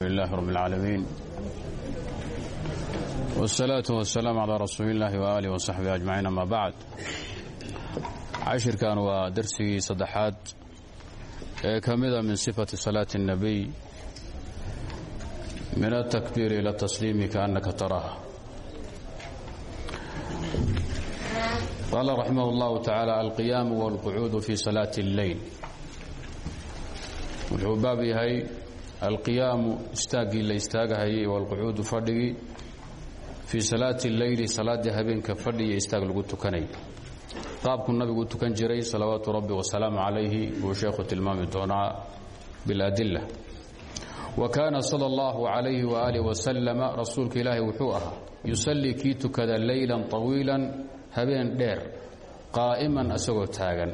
لله رب العالمين والصلاة والسلام على رسول الله وآله وصحبه أجمعين أما بعد cashirkan waa darsigii saddexaad ee ka mida min sifati salaati الnabiy min aلtakbiir ila tasliimi kaannaka taraha qaala raximah اllahu tacaala alqiyaamu wاlqucuudu fi salaati اlleyl wuxuu baab yahay alqiyaamu istaagii la istaagahayay walqucuudu fadhigii fii salaati leyli salaaddii habeenka fadhiiyo istaag lagu tukanay. Qaabkuu nabigu u tukan jiray salawaatu rabbi wasalaamu calayhi buu sheekhu tilmaami doonaa biladila wa kaana sala allahu calayhi waaalih wasalama rasuulka ilaahay wuxuu ahaa yusallii kii tukada leylan tawiilan habeen dheer qaa'iman asagoo taagan.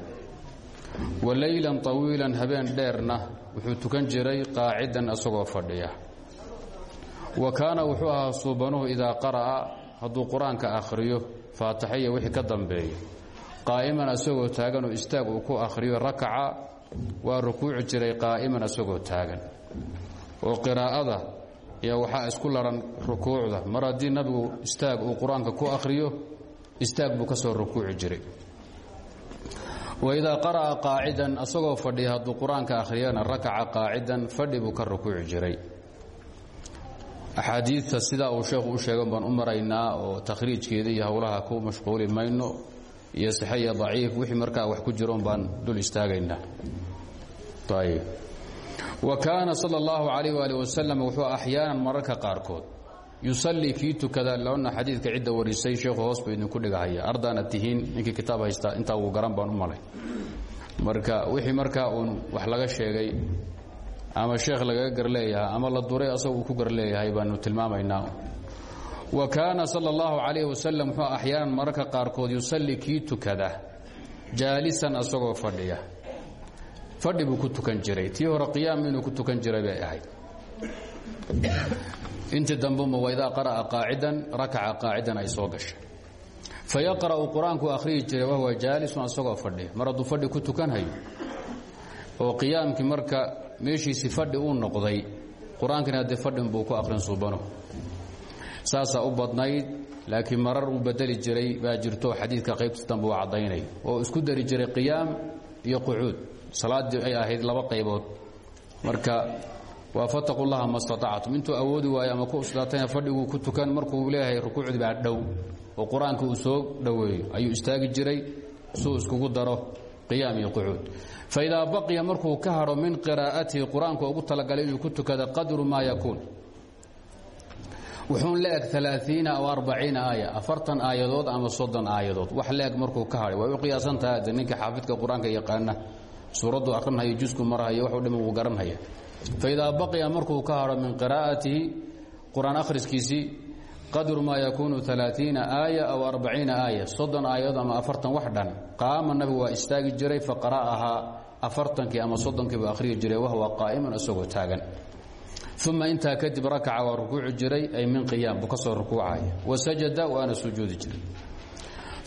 Wa leylan tawiilan habeen dheerna wuxuu tukan jiray qaacidan isagoo fadhiya. Wa kaana wuxuu ahaa suubanuhu idaa qara'a hadduu qur'aanka akhriyo faataxiya wixii ka dambeeyo. Qaa'iman asagoo taagan oo istaag uu ku akhriyo rakaca waa rukuuci jiray qaa'iman asagoo taagan. Oo qiraa'ada iyo waxaa isku laran rukuucda. Mar haddii nabigu istaag uu qur'aanka ku akhriyo istaag buu ka soo rukuuci jiray waidaa qara'a qaacidan asagoo fadhiya hadduu qur'aanka akhriyana rakaca qaacidan fadhi buu ka rukuuci jiray axaadiidta sidaa uu sheekhu u sheegan baan u maraynaa oo takhriijkeeda iyo howlaha ku mashquuli mayno iyo saxe iyo daciif wixii markaa wax ku jiroon baan dul istaagaynaa ayb wa kaana sala allahu calayh waali wuxuu axyaanan mararka qaarkood yusallii kii tukada lana xadiidka cidda warisay sheekhu hoos buu idinku dhigahaya ardaana tihiin ninkii kitaab haystaa intaa uu garan baan u malay. Marka wixii markaa uun wax laga sheegay ama sheekh lagaga garleeyahay ama la duray asaga uu ku garleeyahay baanu tilmaamaynaa. Wa kaana sala allahu calayh wasalam wuxuu axyaanan mararka qaarkood yusallii kii tukada jaalisan asagoo fadhiya. Fadhi ku tukan jiray. Tii hore qiyaam inuu ku tukan jiray intii dambuma waidaa qara'a qaacidan rakaca qaacidan ay soo gashay. Fa yaqra'u qur'aanku akhriyi jiray wahuwa jaalisun asagoo fadhiya mar hadduu fadhi ku tukanhayo oo qiyaamkii marka meeshiisii fadhi uu noqday qur'aankina haddee fadhin buu ku akhrin suubano. Saasaa u badnayd laakiin marar uu bedeli jiray baa jirto xadiidka qaybta dambe uu caddaynay oo isku dari jiray qiyaam iyo qucuud salaaddii ay ahayd laba qaybood. Marka waa fataqu llaha ma staactum intuu awoodi ku uslaatayna fadhiguu ku tukan markuu leeyahay rukuucdii baa dhow oo qur'aanka uu soo dhoweeyo ayuu istaagi jiray suu iskugu daro qiyaam iyo qucuud. Faidaa baqiya markuu ka hadho min qiraa'atihi qur'aanku ugu talagalay inuu ku tukada qadru maa yakuun. Wuxuun la eg alaaiina aw arbaciina afartan aayadood ama soddon aayadood. Wax la eg markuu ka hadhay. Way u qiyaasantaha de ninka xaafidka qur'aanka yaqaana suuraddu akhrinhayo jusku marhayo waxu dhiman wuu garanhaya faidaa baqiya markuu ka hadho min qiraa'atihi qur'aan akhriskiisii qadru maa yakuunu alaaiina aaya aw arbaciina aaya soddon aayadood ama afartan wax dhan qaama nabigu waa istaagi jiray faqara'ahaa afartankii ama soddonkii buu akhriyi jiray wahwa qaa'iman isagoo taagan uma intaa kadib rakaca waa rukuuci jiray ay min qiyaam buu ka soo rukuucaya wasajada waana sujuudi jiray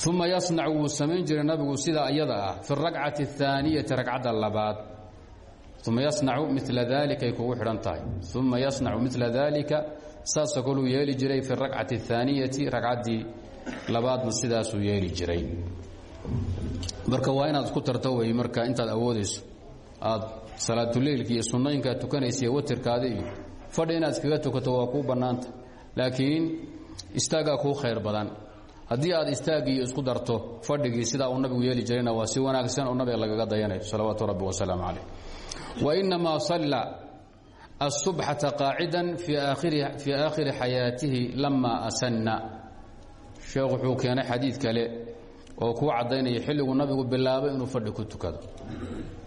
uma yasnacu wuu samayn jiray nabigu sidaa iyada ah fi rakcati اaaniyati ragcadda labaad uma yasnacu mila dalikay kugu xidhan tahay uma yasnacu mila dalika saasoo kaluu yeeli jiray fi rakcati اaaniyati ragcaddii labaadna sidaasuu yeeli marka waa inaad isku tarto wey marka intaad awoodayso aad salaatuleylki iyo sunnooyinkaad tukanaysa watirkaada iyo fadhi inaad tukato waa kuu bannaanta laakiin istaaggaa kuu khayr badan haddii aad istaagiiyo isku darto fadhigii sidaa uu nabigu yeeli jirayna waa si wanaagsan oo nabiga lagaga dayanayo salawaatu rabbi wasalaamu calayh inamaa salla asubxata qaacidan fii aakhiri xayaatihi lama asanna sheekh wuxuu keenay xadiid kale oo kuu caddaynaya xilliguu nabigu bilaabay inuu fadhi ku tukado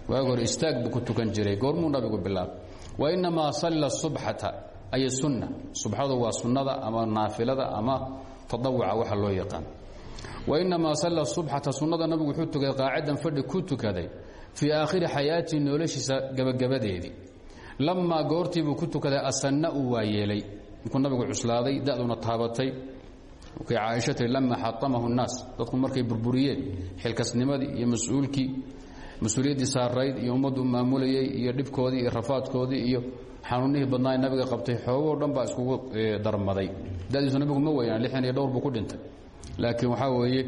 waag hore istaag buu ku tukan jiray goormuu nabigu bilaabay inamaa salla subxata ay sunna subxadu waa sunnada ama naafilada ama tadawuca waxa loo yaqaan inamaa salla subxata sunnada nabigu wuxuu tukaday qaacidan fadhi ku tukaday fii aakhiri xayaatii noloshiisa gabagabadeedii lamaa goortiibuu ku tukaday asanna uu waayeelay markuu nabigu cuslaaday da'duna taabatay. Kay caaisha tiri lama xatamahu nnaas dadku markay burburiyeen xilkasnimadii iyo mas'uulkii mas'uuliyaddii saarayd iyo ummaddu maamulayey iyo dhibkoodii iyo rafaadkoodii iyo xanuunihii badnaa nabiga qabtay xoogoo dhan baa iskugu darmaday. Dadiisu nabigu ma weynaan lixdan iyo dhowr buu ku dhintay. Laakiin waxaa weeye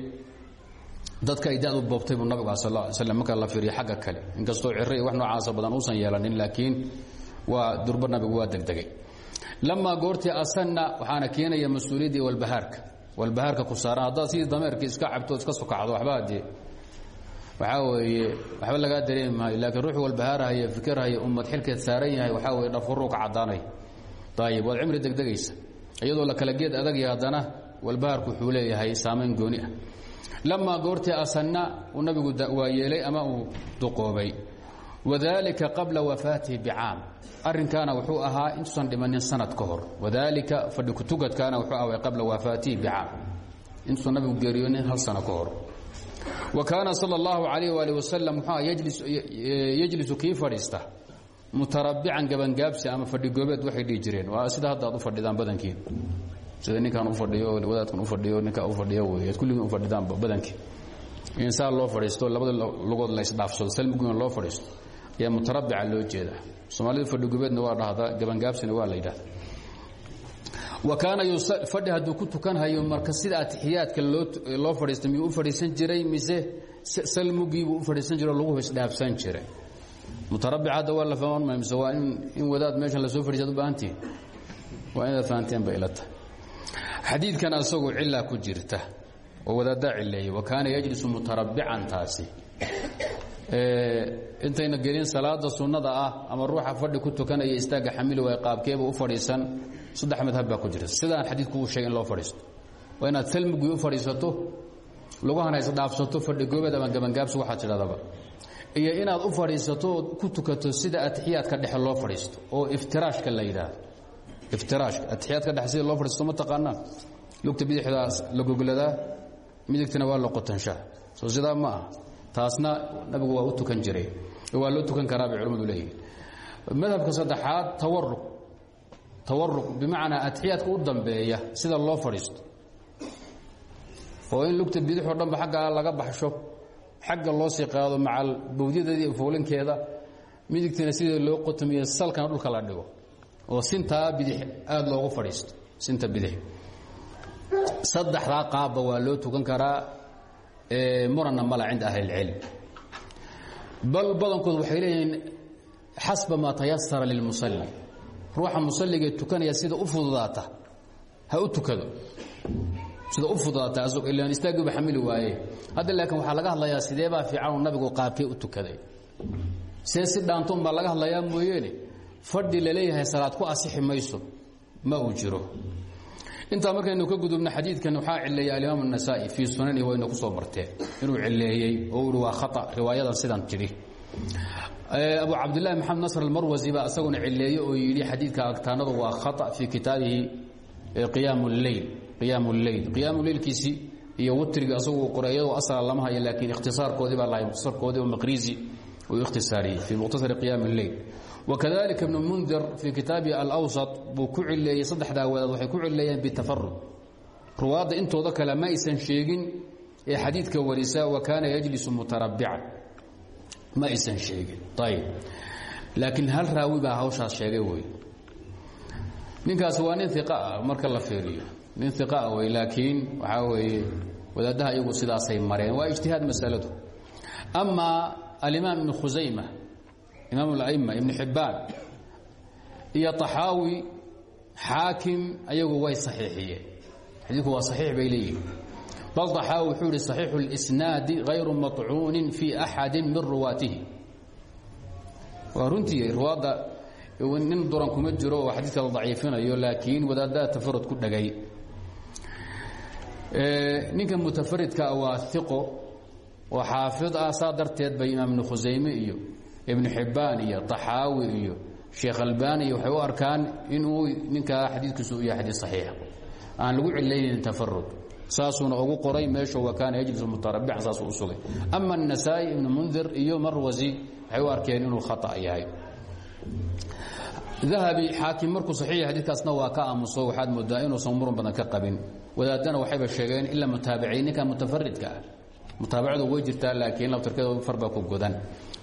dadka ay dadu boobtay buu nabigu sal slam marka la fiiriyo xagga kale. Inkastoo ciro iyo wax noocaasa badan uusan yeelanin laakiin waa durba nabigu waa degdegay. Lamaa goortii asanna waxaana keenaya mas'uuliyaddii walbahaarka walbahaarka ku saaran haddaad sidii dameerkii iska cabto iska sokacdo waxba dee waxaa weeye waxba lagaa dareemi maayo laakiin ruux walbahaarahaya fikirhaya ummad xilkeed saaran yahay waxaa weye dhafuruu ka caddaanay. Ayib waad degdegaysa. Iyadoo la kala geed adagya haddana walbahaarku wuxuu leeyahay saamayn gooni ah lamaa goortii asanna uu nabigu waa yeelay ama uu duqoobay wadalika qabla wafaatihi bicaam arrinkaana wuxuu ahaa intuusan dhimanin sanad ka hor wadalika fadhi kutugadkaana wuxuu ahaa qabla wafaatihi bicaam intuusan nabigu geeriyoonin hal sano ka hor wa kaana sal اllahu alayh ali wasalam muxuu yejlisu kii fadhiista mutarabbican gabangaabsi ama fadhigoobeed waxay sida ninkaan u fadhiyo wadaadkan u fadhiyo ninkaa u fadhiyo wey kulligiin u fadhidaan badankii in saa loo fadhiisto labada lugood la isdhaafsado salmiguina loo fadhiisto ayaa mutarabbica loo jeedaa soomaalidu fadhigoobeedna waa dhahdaa gabangaabsina waa la yidhahda wa kaana fadhi hadduu ku tukanhayo marka sida atixiyaadka loo fadhiista miyuu u fadhiisan jiray? Mise salmugiibuu u fadhiisan jiro lagu isdhaafsan jiray? Mutarabbic hadda waa la fahman mise waa in wadaad meeshan la soo fadhiisad u baahantihin waa inaad fahanteen bay xadiidkan asagoo cilaa ku jirta oo wadaaddaa cileeyey wa kaana yajlisu mutarabbican taasi. Intayna gelin salaada sunnada ah ama ruuxa fadhi ku tukanaya istaagga xamili waay qaabkeeba u fadhiisan saddex madhab baa ku jirta sidaan xadiidku uu sheegay in loo fadhiisto. Waa inaad salmigii u fadhiisato lugahana isdhaafsato fadhi goobeed ama gabangaabsi waxaad tidhahdaba. Iyo inaad u fadhiisato ood ku tukato sida atixiyaadka dhexe loo fadhiisto oo iftiraashka la yidhaahdo iftiraashka atixiyaadka dhexe sida loo fadhiisto ma taqaanaa lugta bidixdaas la gogladaa midigtana waa la qotanshaa soo sidaa ma ah taasna nabigu waa u tukan jiray waa loo tukan karaa bay culimmadu leeyihiin madhabka saddexaad tawaruq tawaruq bimacnaa atixiyaadka u dambeeya sida loo fadhiisto oo in lugta bidixoo dhanba xaggaa laga baxsho xagga loo sii qaado macal bawdyadeedii foolinkeeda midigtiina sidii loo qotomiyo salkana dhulka la dhigo oo sintaa bidix aada loogu fadhiisto sinta bidix. Saddexdaa qaabba waa loo tukan karaa muranna mala cinda ahli اlcilm bal badankood waxay leeyihiin xasba maa tayasara lilmusalli ruuxa musalligee tukanaya sida u fududaata ha u tukado. Sida u fududaata ilaan istaagiiba xamili waaye. Hadda laakiin waxaa laga hadlayaa sideebaa fiicanuu nabigu qaabkee u tukaday? See si dhaantoon baa laga hadlayaa mooyeene fadhi laleeyahay salaad ku asixi mayso ma uu jiro intaa markaynu ka gudubno xadiidkan waxaa cileeyey alimaam النasaa'i fii sunanihi wayna ku soo marteen inuu cileeyey oo uhi waa khaa riwaayadan sidan tidhi abu cabdillahi maxamed nasr almarwasi baa isaguna cileeye oo yidhi xadiidka agtaanadu waa khaa fii kitaabihi qiyaam اleyl qiyaam اleyl qiyaam leylkiisii iyo witriga isagu qoray iyadoo asala lama hayo laakiin ikhtisaarkoodii baa lahay mukhtasarkoodii oo maqrizi uu ikhtisaariyey fii mukhtasari qiyaam اleyl وkذلika iبن mنdir fii kitaabi alأwسط buu ku cileeyey saddexdaa wadaad waxay ku cileeyeen bitafarud ruwaadda intooda kale ma aysan sheegin ee xadiidka warisa wa kaana yجlisu mutarabbican ma aysan sheegin ayb laakiin hal raawi baa hawshaas sheegay wey ninkaas waa nin iqa ah marka la fiiriyo nin iqa ah wey laakiin waxaa weeye wadaaddaha iyagu sidaasay mareen waa ijtihaad masaladu ama alimaam ibn khusayma imaam اlأma ibn xibbaan iyo طaxaawi xaakim ayagu way saxiixiyeen xadiidku waa saxiix bay leeyihin bal طaxaawi wuxuu yihi صaxiixu اlisnaadi غayru maطcuunin fii axadi min ruwaatihi waa runtii ruwaadda nin duran kuma jiro oo xadiidka la daciifinayo laakiin wadaadada tafarud ku dhagay ninka mutafaridka waa iqo oo xaafid ah saa darteed bay imaam ibn khusayme iyo ibnu xibbaan iyo taxaawi iyo sheekh albani iyo waxay arkaan inuu ninkaa xadiikiisu u yahay xadiis saxiixa aan lagu cilaynayn tafarud saasuuna ugu qoray meeshu wa kaana yajlisu mutarabican saasuu u sugay. Ama anasaa'i ibnu iyo marwasi waxay u arkeen inuu khata yahay. Dahabi xaakim markuu saxiixa xadiidkaasna waa ka aamuso waxaad moodaa inuusan muran badan ka qabin. Wadaadana waxayba sheegeen ilaa mutaabiciin ninka mutafaridka ah. Mutaabacadu way jirtaa laakiin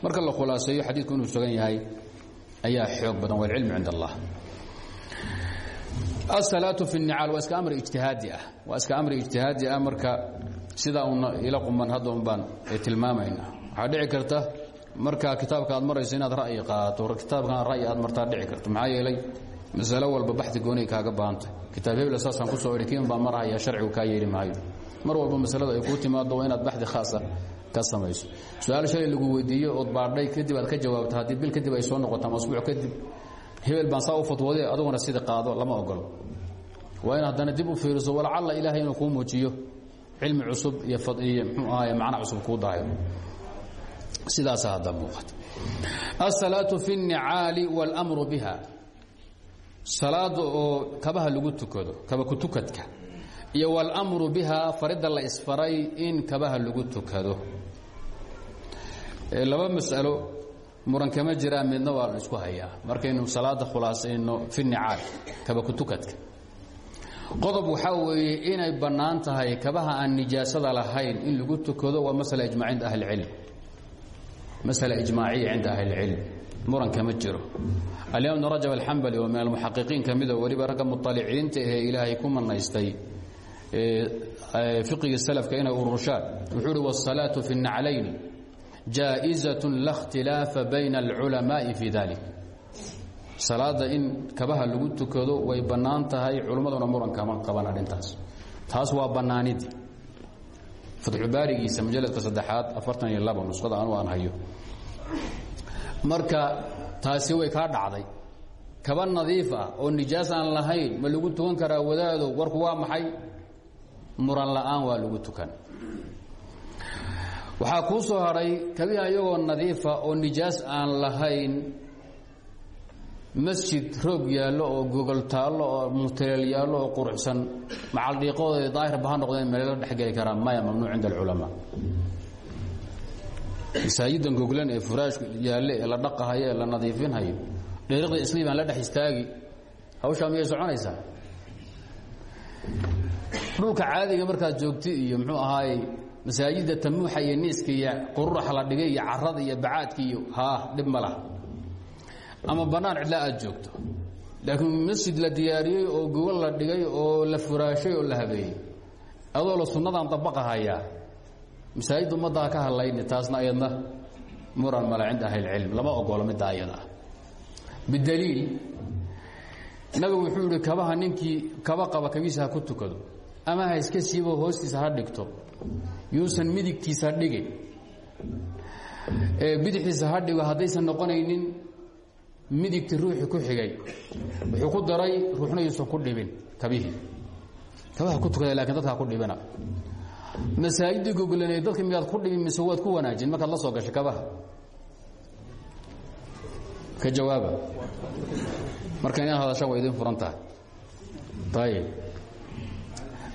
marka la khulaaseeyo xadiidku inuu sugan yahay ayaa xoog badan waalcilmu cind allah. Asalaatu fi nicaal waa iska amri ijtihaadi ah. Waa iska amri ijtihaadi ah marka sidaa una ila quman hadda un baan tilmaamayna waxaa dhici karta marka kitaabka aad marayso inaad ra'yi qaadato kitaabkan ra'yi aad martaa dhici karto. Maxaa yeelay masalo walba baxdi gooniy kaaga baahantay. Kitaab hebel saasaan ku soo idhi kiin baa marahaya sharcigu kaa yeeli maayo. Mar walba masalada ay kuu timaado waa inaad baxdi khaasa ka samayso. Su'aal shalay lagu weydiiyo ood baadhay kadib aad ka jawaabto haddii bil kadib ay soo noqoto ama asbuuc kadib hebel baan saa u fatwooday aduguna sida qaado lama ogolo waa in haddana dib u fiiriso walacalla ilaahay inuu kuu muujiyo cilmi cusub iyo iyo mxuu ahaay macno cusub kuu daayo. Sidaasa hadda muuqata. Asalaatu fi اnnicaali wاlmru biha. Salaada oo kabaha lagu tukado kaba kutukadka iyo wاlmru biha farida la isfaray in kabaha lagu tukado. Eh, laba masalo muran kama jiraan midna waa la isku hayaa. Markaynu salaada khulaasayno fi nicaal kaba kutukadka qodob waxaa weeye inay bannaan tahay kabaha aan nijaasada lahayn in lagu tukado waa masla ijma inda ahlicilm masala ijmaaciya cinda ahlicilm muran kama jiro. Alimam ibn rajab alxambali oo min almuxaqiqiin ka mida weliba ragga muطaliciinta ahee ilaahay ku manaystay fiqiga salafka inay ururshaan wuxuu uhi wالsalaaةu fi الnaclayni jaaئizaة la اkhtilaafa bayna اlculamaaءi fi dalik salaada in kabaha lagu tukado way bannaan tahay culummaduna muran kama qaban arrintaas taas waa bannaanidii fatxubaarigiisa mujalladka saddexaad afartan iyo laba nuskhada anu aan hayo marka taasi way kaa dhacday kaba nadiif ah oo nijaas aan lahayn ma lagu tukan karaa wadaado warku waa maxay Muran la'aan waa lagu tukan. Waxaa kuu soo hadhay kabiha iyagoo nadiifa oo nijaas aan lahayn masjid roog yaallo oo gogol taallo oo mutaleel yaallo oo quruxsan. Macaldhiiqooda daahirba ha noqdeen meelo dhexgeli karaan maya mamnuuc cinda alculamaa. Masaajidan goglan ee furaashku yaalle ee la dhaqahayo la nadiifinhayo dheeriqda isliim aan la dhex istaagi hawshaa miyay soconaysaa dhulka caadiga markaad joogti iyo muxuu ahaayey masaajidda tamuuxa iyo niiska iyo qururaxa la dhigay iyo carada iyo bacaadka iyo haa dhib ma laha. Ama bannaan cidlaa aad joogto. Laakiin masjid la diyaariyey oo gogol la dhigay oo la furaashay oo la habeeyey adoo la sunnadan dabaqahayaa masaajid ummaddaa ka hadlayni taasna ayadna muran male cinda ahlilcilm lama ogolo middaa ayada. Bidaliil nabigu wuxuu yihi kabaha ninkii kaba qaba kabiisa ha ku tukado ama ha iska siibo hoostiisa ha dhigto. Yuusan midigtiisa dhigin. Bidixiisa ha dhigo haddaysan noqonaynin midigti ruuxii ku xigay. Wuxuu ku daray ruuxna yuusan ku dhibin kabihii kabaha ku tukada laakiin dadkaa ku dhibina. Masaajidii goglanay dadka miyaad ku dhibin mise waad ku wanaajin? Markaad la soo gashay kabaha. Ka jawaaba. Marka inaad hadasha waa idin furan tahay ayib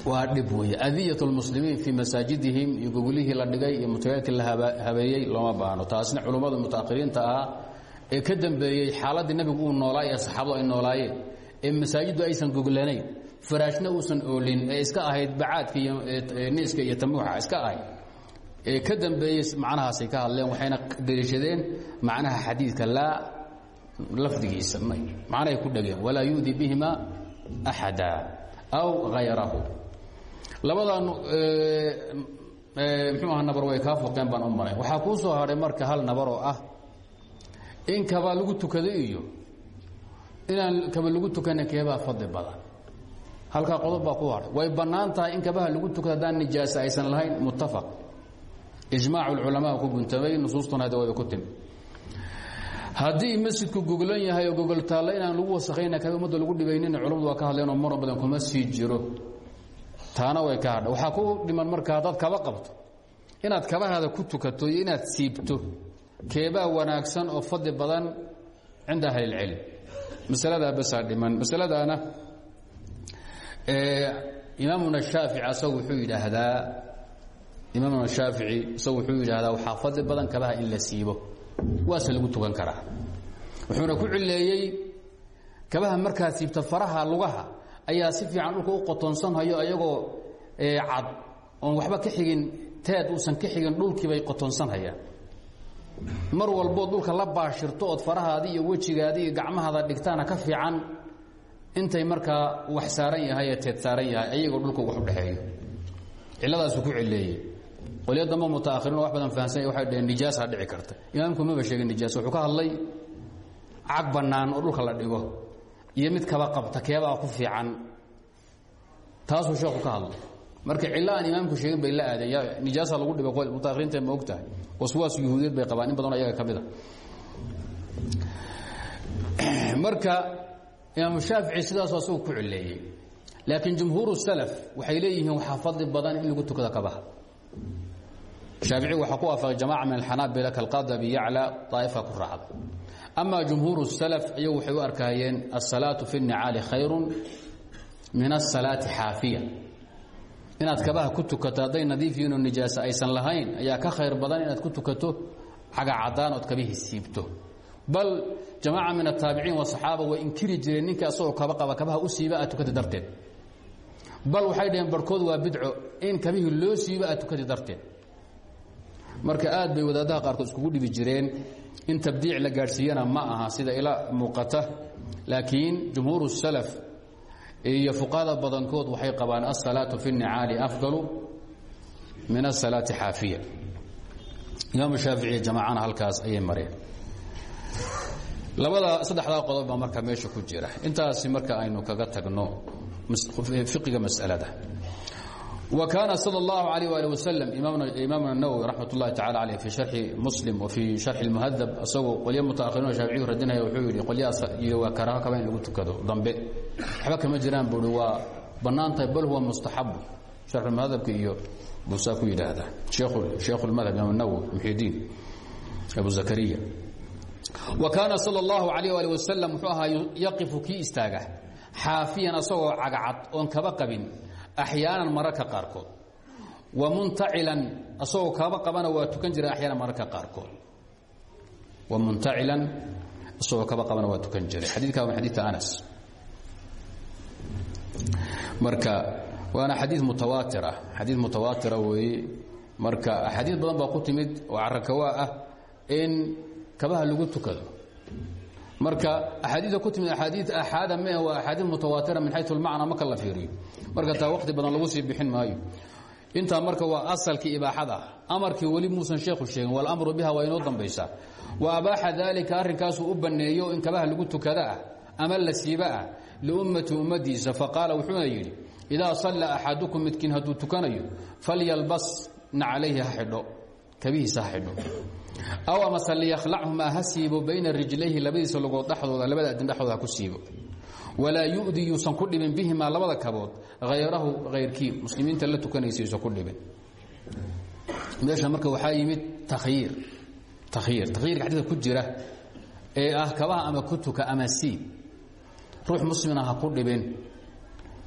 waa dhib weeye. Adiyat اlmuslimiin fii masaajidihim iyo goglihii la dhigay iyo mutayaalkii la habeeyey looma baahno. Taasna culummada mutaahiriinta ah ee ka dambeeyey xaaladdii nabigu uu noolaay ee saxaabadu ay noolaayeen ee masaajiddu aysan goglanayn faraashna uusan oolin ee iska ahayd bacaadka iyo niiska iyo tamuuxa iska ahayd ee ka dambeeyey macnahaasay ka hadleen waxayna dariishadeen macnaha xadiidka laa lafdigiisa macnahay ku dhegeen walaa yu'di bihima axada aw hayrahu labadan mxuu aha nabar way kaa foqeen baan u maray. Waxaa soo hadhay marka hal nabar oo ah in kaba lagu tukado iyo inaan kaba lagu tukana keebaa fadli badan. Halkaa qodob baa ku hadhay. Way bannaan in kabaha lagu tukado nijaasa aysan lahayn muttafaq. Ijmaacu lculamaa ku guntamay nusuustuna hada wada ku timi haddii masjidku goglan yahay oo gogol taallo inaan lagu wasakayna kaba lagu dhibaynina culamadu waa ka hadleen oo muran badan kuma sii jiro taana way ka hadha. Waxaa ku dhiman marka haddaad kaba qabto. Inaad kabahaada ku tukato iyo inaad siibto keebaa wanaagsan oo fadli badan cinda ahli اlcilm masaladaa basaa dhiman. Masaladaana imaamuna shaafici asagu wuxuu yidhaahdaa imaamuna shaafici isagu wuxuu yidhaahdaa waxaa fadli badan kabaha in la siibo. Waase lagu tukan karaa. Wuxuuna ku cileeyey kabaha markaad siibta faraha lugaha ayaa si fiican dhulka u qotoonsanhayo ayagoo cad oon waxba ka xigin teed uusan ka xigin dhulkiibay qotonsanhayaan mar walbood dhulka la baashirto ood farahaadii iyo wejigaadii iyo gacmahaada dhigtaana ka fiican intay markaa wax saaran yahay ee teed saaran yahay ayagoo dhulka wax u dhexeeyo cilladaasu ku cileeyey qolyo dambe mutaahiriin wax badan fahamsanya waxay dhaheen nijaasa dhici karta. Imaamku maba sheegin nijaas wuxuu ka hadlay cag bannaan oo dhulka la dhigo iyo mid kaba qabta keebaa ku fiican. Taasuu sheeku ka hadlay. Marka cillo aan imaamku sheegin bay la aadeen nijaasa lagu dhibo mutaahiriinta ma og tahay waswaas yuhuudiyeed bay qabaan. In badanoo ayaga ka mid a. Marka imaamu shaafici sidaasu asagu ku cileeyey laakiin jumhuur salaf waxay leeyihiin waxaa fadli badan in lagu tukado kabaha. Shaafici waxaa ku waafaqay jamaca min alxanaabila kalqaadi abi yacla daa'ifa ku raacda ama jumhuur salaf iyagu waxay u arkaayeen asalaatu fi nicaali khayru min asalaati xaafiya. Inaad kabaha ku tukato hadday nadiif yihiinoo nijaasa aysan lahayn ayaa ka khayr badan inaad ku tukato caga cadaan ood kabihii siibto bal jamaaca min ataabiciin wasaxaaba way inkiri jireen ninka asagoo kaba qaba kabaha u siiba aad tukata darteed. Bal waxay dhaheen barhkood waa bidco in kabihii loo siiba aad tukati darteed marka aad bay wadaadaha qaarkood iskugu dhibi jireen in tabdiic la gaadhsiiyana ma aha sida ila muuqata laakiin jumhuur salaf iyo fuqahada badankood waxay qabaan asalaatu fi nicaali afdalu min asalaati xaafiya. Imaamu shaaficiiyo jamaacana halkaas ayay mareen. Labada saddexdaa qodob marka meesha ku jira. Intaasi marka aynu kaga tagno fiqiga masalada wa kaana sal اllahu alayh ali waslm imaamna nawowi raxmat ullahi tacala aleyh fi sharxi muslim wa fii sharxi اlmuhadab isagoo qolyo mutaahiriin shaaficiyu radinaya wuxuu yidhi qolyahaas yidhi waa karaaho kaba in lagu tukado dambe waxba kama jiraan buui waa bannaan tahay bal huwa mustaxabu sharxulmuhadabka iyo buusaa ku yidhaahdaa sheekhu lmadhab imaam nawowi muxidiin abu zakariya wa kaana sal اllahu alayh ali wasalam wuxuu ahaa yaqifu kii istaaga xaafiyan asagoo cagcad oon kaba qabin axyaanan mararka qaarkood. Wa muntacilan asagoo kaba qabana waa tukan jira axyaanan mararka qaarkood. Wa muntacilan isagoo kaba qabana waa tukan jiray xadiidka waa xadiidka anas. Marka waana xadiid mutawaatir ah xadiid mutawaatira weeye marka axaadiid badan baa ku timid oo carakawaa ah in kabaha lagu tukado marka axaadiia ku timid axaadii axaada me waa axaadii mutawaatira min xayu lmacna marka la fiiriyo. Marka taa waqti badan lagu sii bixin maayo. Intaa marka waa asalkii ibaaxada amarkii weli muusan sheekhu sheegin walamru biha waa inoo dambaysaa wa abaaxa daalika arrinkaasuu u banneeyo in kabaha lagu tukada ah ama la siiba ah liummati ummadiisa. Faqaala wuxuuna yidhi idaa salla axadukum midkiin hadduu tukanayo falyalbas nacalayhi ha xidho kabihiisa xidho aw amase liyakhlachumaa ha siibo bayna rijlayhi labadiisa logood dhexdooda labada adin dhexdooda ha ku siibo. Walaa yu'di yuusan ku dhibin bihimaa labada kabood hayrahu hayrkii muslimiinta la tukanaysa yuusan ku dhibin. Meesha marka waxaa yimid takhyiir takhyiir takhyiirka xadiidka ku jira ee ah kabaha ama ku tuka ama siib. Ruux muslina ha ku dhibin.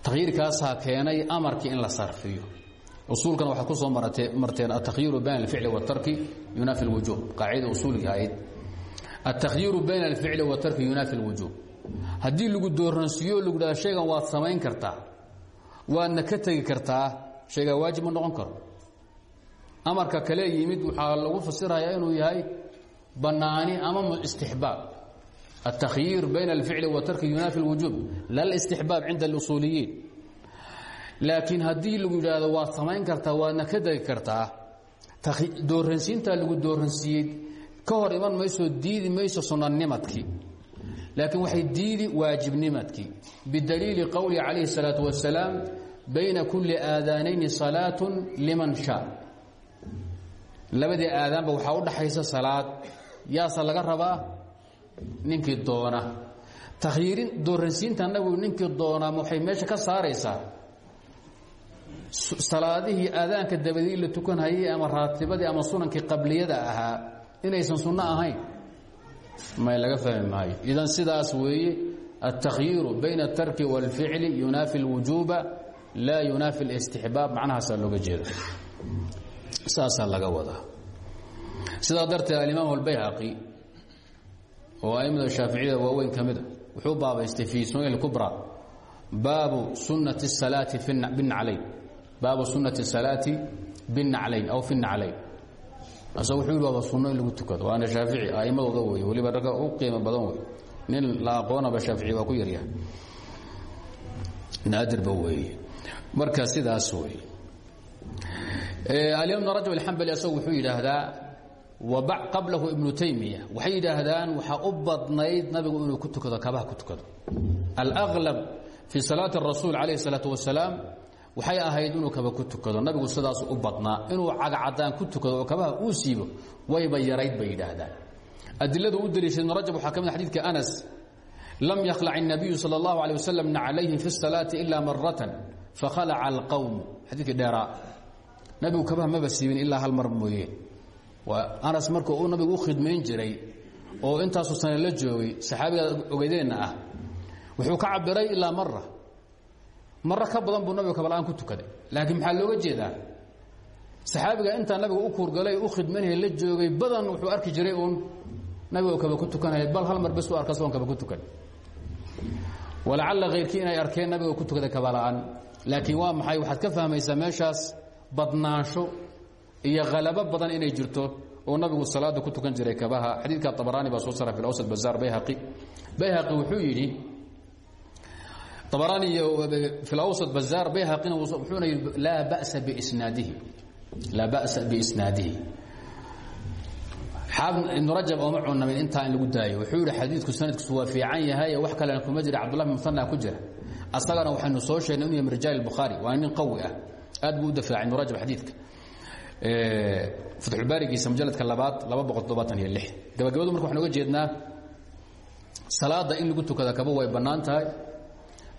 Takhyiirkaasaa keenay amarkii in la sarfiyo usuulkan waxaad ku soo marteen altakhyiiru bayna alficli watarki yunaafi lwujuub qaacida usuuliga ahayd. Altakhyiiru bayna alficli watarki yunaafi lwujuub haddii lagu dooransiiyo lagu dhahda shaygan waad samayn kartaa waadna ka tegi kartaa shaygaa waajib ma noqon karo. Amarka kale yimid waxaa lagu fasirayaa inuu yahay bannaani ama istixbaab. Altakhyiir bayna alficli watarki yunaafi lwujuub lalistixbaab cinda alusuuliyiin laakiin haddii lagu yidhaahdo waad samayn kartaa waadna ka degi kartaa dooransiintaa lagu dooransiiyey ka hor iman mayso diidi mayso sunanimadkii laakiin waxay diidi waajibnimadkii bidaliili qowli calayhi الsalaaةu wasalaam bayna kuli aadaanayni salaaة liman shaa labadii aadaanba waxaa u dhaxaysa salaad yaase laga rabaa ninkii doona takhyiirin dooransiinta nabigu ninkii doonaa waxay meesha ka saaraysaa salaadihii aadaanka dabadii la tukanhayay ama raatibadii ama sunankii qabliyada ahaa inaysan sunno ahayn may laga fahmi maayo idan sidaas weeye altakhyiiru bayna اtarki wاlficli yunaafi اlwujuuba laa yunaafi اlاstixbaab macnahaasaa looga jeeda saasaa laga wadaa sidaa darteed alimaam اlbayhaqi oo aimada shaaficiyada waaweyn ka mida wuxuu baabaystay fii sunan اkubra baabu sunati الsalaati binaclayn baabu sunati الsalaati binaclayn aw fi naclayn asa wuxuu yidhi waaba sunno in lagu tukado waana shaafici a'immadooda wey weliba ragga u qiimo badan wey nin la aqoonaba shaafici waa ku yaryahay naadirba weeye marka sidaas wey alimam ibn rajab alxambali asagu wuxuu yidhaahdaa qablahu ibnu taymiya waxay yidhaahdaan waxaa u badnayd nabigu inuu ku tukado kabaha ku tukado alأklab fii salaati الrasuul calayh الsalaaة wasalaam waxay ahayd inuu kaba ku tukado nabigu sidaas u badnaa inuu cagcadaan ku tukado oo kabaha uu siibo wayba yarayd bay yidhaahdaan adiladu u deliishay ibn rajab waxaa ka mid xadidka anas lam yakhlac الnabiyu salى اllahu alيه wasalam naclayhi fi الsalaaةi ila maratan fakhalaca اlqowm xadiidkii dheeraa nabigu kabaha maba siibin ilaa hal mar mooye waa anas marka uu nabigu u khidmayn jiray oo intaasuu sane la joogay saxaabiga ogeydeenna ah wuxuu ka cabiray ilaa mara maro ka badan buu nabigu kabala'aan ku tukaday. Laakiin maxaa looga jeedaa? Saxaabiga intaa nabiga u kuurgalay u khidmaynaya la joogay badan wuxuu arki jiray uun nabiga kaba ku tukanaya bal hal mar bes u arka soon kaba ku tukan. Walacalla khayrkii inay arkeen nabiga ku tukaday kabala'aan laakiin waa maxay? Waxaad ka fahmaysaa meeshaas badnaansho iyo halabo badan inay jirto oo nabigu salaada ku tukan jiray kabaha. Xadiidka abaraani baa soo sara fi awsad bazaar bayhaqi. Bayhaqi wuxuu yidhi abaraani iyo fi awsad bazaar bayhaqina wuxuuna yidhi laa ba'sa biisnaadihi. Laa ba'sa biisnaadihi. Xaafid ibnu rajab ooma cunamin intaa in lagu daayo. Wuxuu yidhi xadiidku sanadkiisu waa fiican yahay wax kalena kuma jira cabdullah bin musanaa ku jira. Asagana waxaynu soo sheegnay inu yahay min rijaal الbukhaari waa nin qawi ah. Aad buu u dafaacay ibnu rajab xadiidka. Fatxulbaarigiisa mujaladka labaad laba boqol toddobaatan iyo lix. Gabagabadu marka waxaan oga jeednaa salaada in lagu tukada kaba way bannaan tahay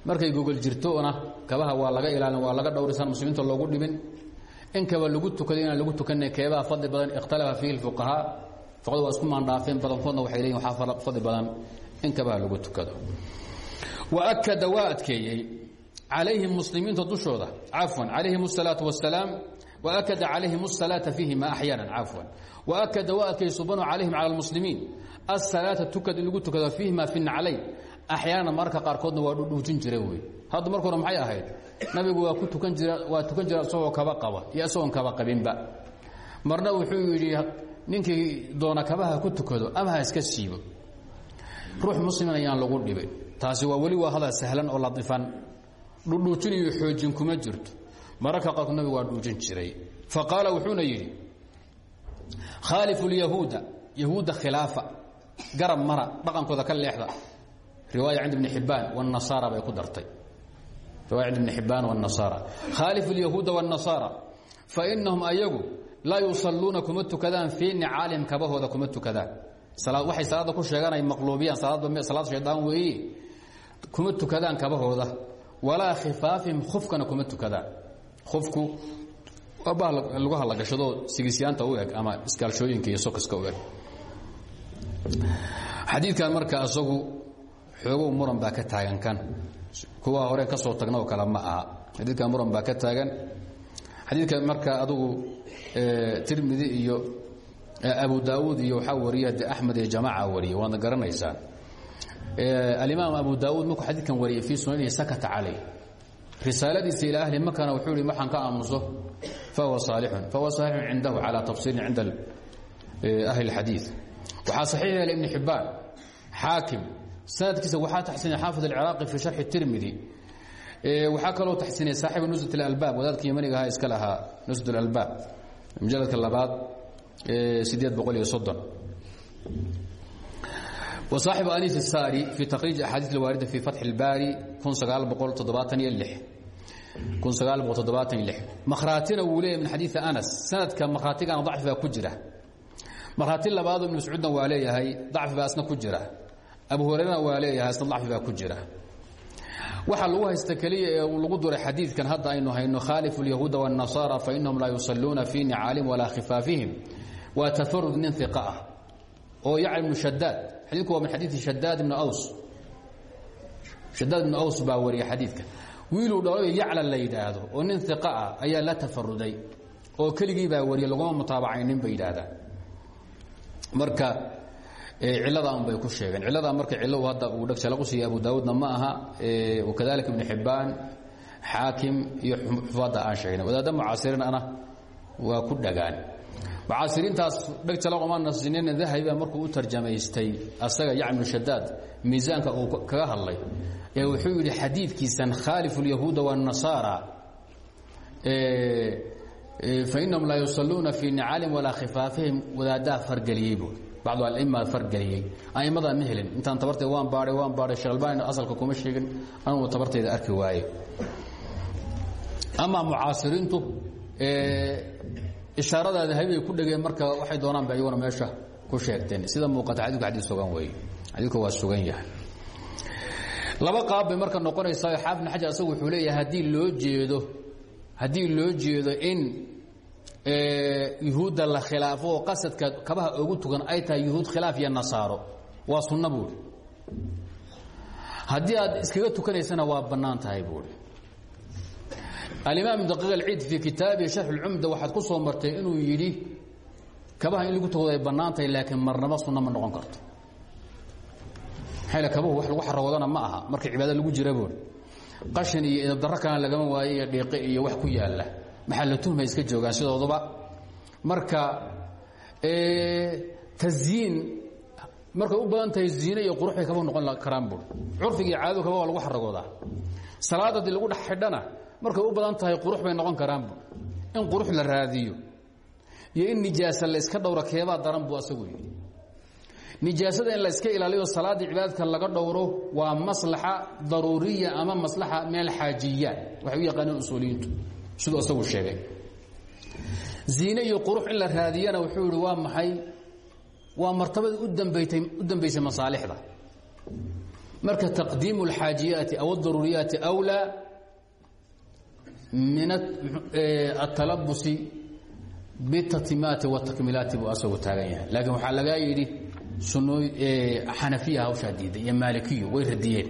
markay gogol jirtona kabaha waa laga ilaalin waa laga dhowrisan muslimiinta loogu dhimin in kaba lagu tukado inaan lagu tukanay keebaha fadli badan ikhtalafa fiihi lfuqahaa fuqadu waa isku maandhaafeen badankoodna waxay leeyihin waxaa fadli badan in kabaha lagu tukado waakada waa adkeeyey calayhim muslimiinta dushooda cafwan calayhim الsalaaةu wasalaam waakada calayhim الsalaaةa fiihima axyaana cafwan waakada waa adkeeyey subanu calayhim cala اlmuslimiin asalaata tukad in lagu tukado fiihima fi naclayn axyaana mararka qaarkoodna waa dhudhuujin jira wey. Hadda marka hore maxay ahayd? Nabigu waa ku tukan jira waa tukan jira isagoo kaba qaba iyo isagoon kaba qabinba. Marna wuxuu yidhi ninkii doona kabaha ku tukado ama ha iska siibo. Ruux muslimin ayaan lagu dhibin taasi waa weli waa hadal sahlan oo latifan dhudhuujin iyo xoojin kuma jirto. Mararka qaarkood nabigu waa dhuujin jiray. Fa qaala wuxuuna yidhi khaalifu lyahuuda yahuudda khilaafa garab mara dhaqankooda ka leexda riwaaya cind ibni xibbaan wanasaara bay ku dartay. Riwaya cind ibni xibbaan wanasaara khaalif ilyahuuda wاnnasaara fainahum ayagu laa yusalluuna kuma tukadaan fii nicaalihim kabahooda kuma tukadaan. Waxay salaadda ku sheegaan ay maqluubiyaan salaad shaydaan weeye kuma tukadaan kabahooda. Walaa khifaafihim khufkana kuma tukadaan. Khufku waa bah lagu halagashadoo sigisyaanta u eg ama iskaalshooyinka iyo sokaska u eg. Xadiidkan marka isagu xoogow muran baa ka taagan kan. Kuwa hore ka soo tagna oo kale ma aha. Xadiidkan muran baa ka taagan. Xadiidka marka adugu tirmidi iyo abu daauud iyo waxaa wariya de axmed iyo jamaaca wariya waadna garanaysaan. Alimaam abu daauud markuu xadiidkan wariyay fii sunanihi sakata calay. Risaaladiisa ilaa ahli makana wuxuu ihi waxaan ka aamuso. Fahuwa saalixun. Fahuwa saalixun cindahu calaa tafsiirin cinda ahli اlxadiid waxaa saxiix yeelay ibn xibbaan xaakim sanadkiisa waxaa taxsinay xaafid alciraaqi fii sharxi tirmidi waxaa kaloo taxsinay saaxibu nusrat اlalbaab wadaadka yamaniga ahaa iska lahaa nusrat اlalbaab mujaladka labaad sideed boqol iyo soddon وصاaحب أنيس الsاrي في تkريج أحاadيث الواaردة في فتح الbاrي kun sagaal boqol toddobaatan iyo lix kun sagaal boqol toddobaatan iyo lix makhraatina wuu leeyahy min xadiiثi أنس sanadka makhraatigaana ضacfi baa ku jira makhraati labaadoo ibn mascuudna waa leeyahay ضacfi baa isna ku jira abu hurayrana waa leeyahay isna ضacfi baa ku jira waxa lagu haysta keliya ee lagu duray xadiidkan hadda aynu hayno khاalifu اليahuuda والنaصارى faإنahum laa yusaluuna fي نicaalihim walaa khiفaafihim waa tafarud nin ثiqa ah oo yacni ibnu shadaad xadiidku waa min xadiidi shadaad ibnu aws shadaad ibnu aws baa wariya xadiidka wiiluu dhalo yacla la yidhaahdo oo nin iqa ah ayaa la tafaruday oo keligii baa wariya laguma mutaabacaynin bay yidhaahdaan marka ciladanbay ku sheegeen. Ciladaa marka cilow hadda uu dhagshalagu siiya abu daawuudna ma aha wakadalika ibnu xibbaan xaakim iyo xufaadda aan sheegnay. Wadaadda mucaasiriin ana waa ku dhagaan. Mucaasiriintaas dhegjalaqoma nasinin dahabiba markuu u tarjamaystay asaga yacni ibnu shadaad miisaanka uu kaga hadlay ee wuxuu yidhi xadiidkiisan khaalifulyahuuda waannasaara fainahum laa yusalluuna fii nicaalihim walaa khifaafihim. Wadaaddaha fargeliyeybu bacdu alima fargeliyey a'imadaa ma helin intaan tabartay waan baadhay waan baadhay sheekhalbaanina asalka kuma sheegin anugu tabartayda arki waaye amaa mucaasiriintu ishaaradaada habay ku dhegeen marka waxay doonaan ba iyaguna meesha ku sheegteen sida muuqata xadiku xadii sugan weeye xadiidku waa sugan yahay laba qaab bay marka noqonaysaa xaafid xajar asagu wuxuu leeyahay haddii loo jeedo haddii loo jeedo in yuhuudda la khilaafo oo qasadka kabaha ugu tugan ay tahay yuhuud khilaaf iyo nasaaro. Waa sunno buuri haddii aad iskaga tukanaysana waa bannaan tahay buuri alimaam daqiiq alciid fii kitaabihi sharx ulcumda waxaad ku soo martay inuu yidhi kabaha in lagu tukado ay bannaan tahay laakiin marnaba sunno ma noqon karto. Maxaa kabuhu wax lagu xaragoodana ma aha marka cibaado lagu jira buuri qashin iyo idabdarro kalena lagama waayo iyo dhiiqe iyo wax ku yaalla maxaa la tuhmay iska joogaan sidooduba? Marka tasyiin markay u badan tahay ziine iyo qurux bay kaba noqon karaan buuri curfiga iyo caadadu kaba waa lagu xaragoodaa. Salaad haddii lagu dhex xidhana markay u badan tahay qurux bay noqon karaan buuri in qurux la raadiyo iyo in nijaasa la iska dhowro keebaa daran buu asagu yidhi. Nijaasada in la iska ilaaliyo salaaddii cibaadadka laga dhowro waa maslaxa daruuriya ama maslaxa min alxaajiyaat waxay u yaqaaneen usuuliyiintu siduu isagu sheegay. Ziine iyo qurux in la raadiyana wuxuu yidhi waa maxay? Waa martabada u dambaytay u dambaysay masaalixda. Marka taqdiimu alxaajiyaati aw adaruuriyaati awlaa min atalabusi bitatimaati watakmilaati buu asagu taagan yahay. Laakiin waxaa lagaa yidhi xanafiya hawshaa diiday iyo maalikiyu way radiyeen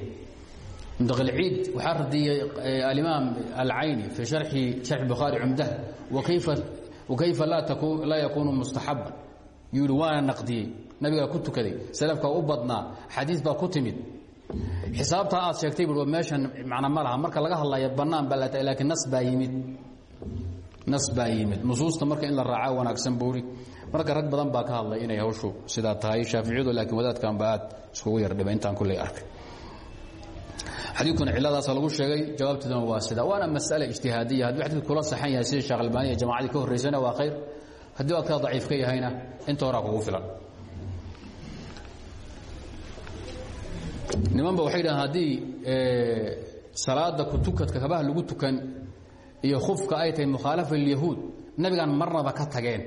mudaqilciid waxaa radiyey alimaam alcayni fii sharxi bukhaari cumdah wakayfa laa yakuunu mustaxaban yuu yihi waana naqdiyey nabigaa ku tukaday salafkaa u badnaa xadiis baa ku timid xisaabtaa aad sheegtay bu meeshan macna ma laha marka laga hadlaya bannaan baa lata laakiin yimid nas yimid nusuusta marka in la raacaa wanaagsan buuri marka rag badan baa ka hadlay inay hawshu sidaa tahay shaaficiyadu laakiin wadaadkan ba aad iskugu yardhibay intaan arkay xadiidkuna ciladaasa lagu sheegay jawaabteeduna waa sida. Waana mas'ale ijtihaadiya hadduu xadiidku kula saxan yahay sida sheekh albaani iyo jamacadii ka horraysana waa khayr. Haddii aad ka daciif ka yahayna inta horaa kugu filan. Nimanba waxay dhahaan haddii salaada kutukadka kabaha lagu tukan iyo khufka ay tahay mukhaalafa lilyahuud nabigaan marnaba ka tageen.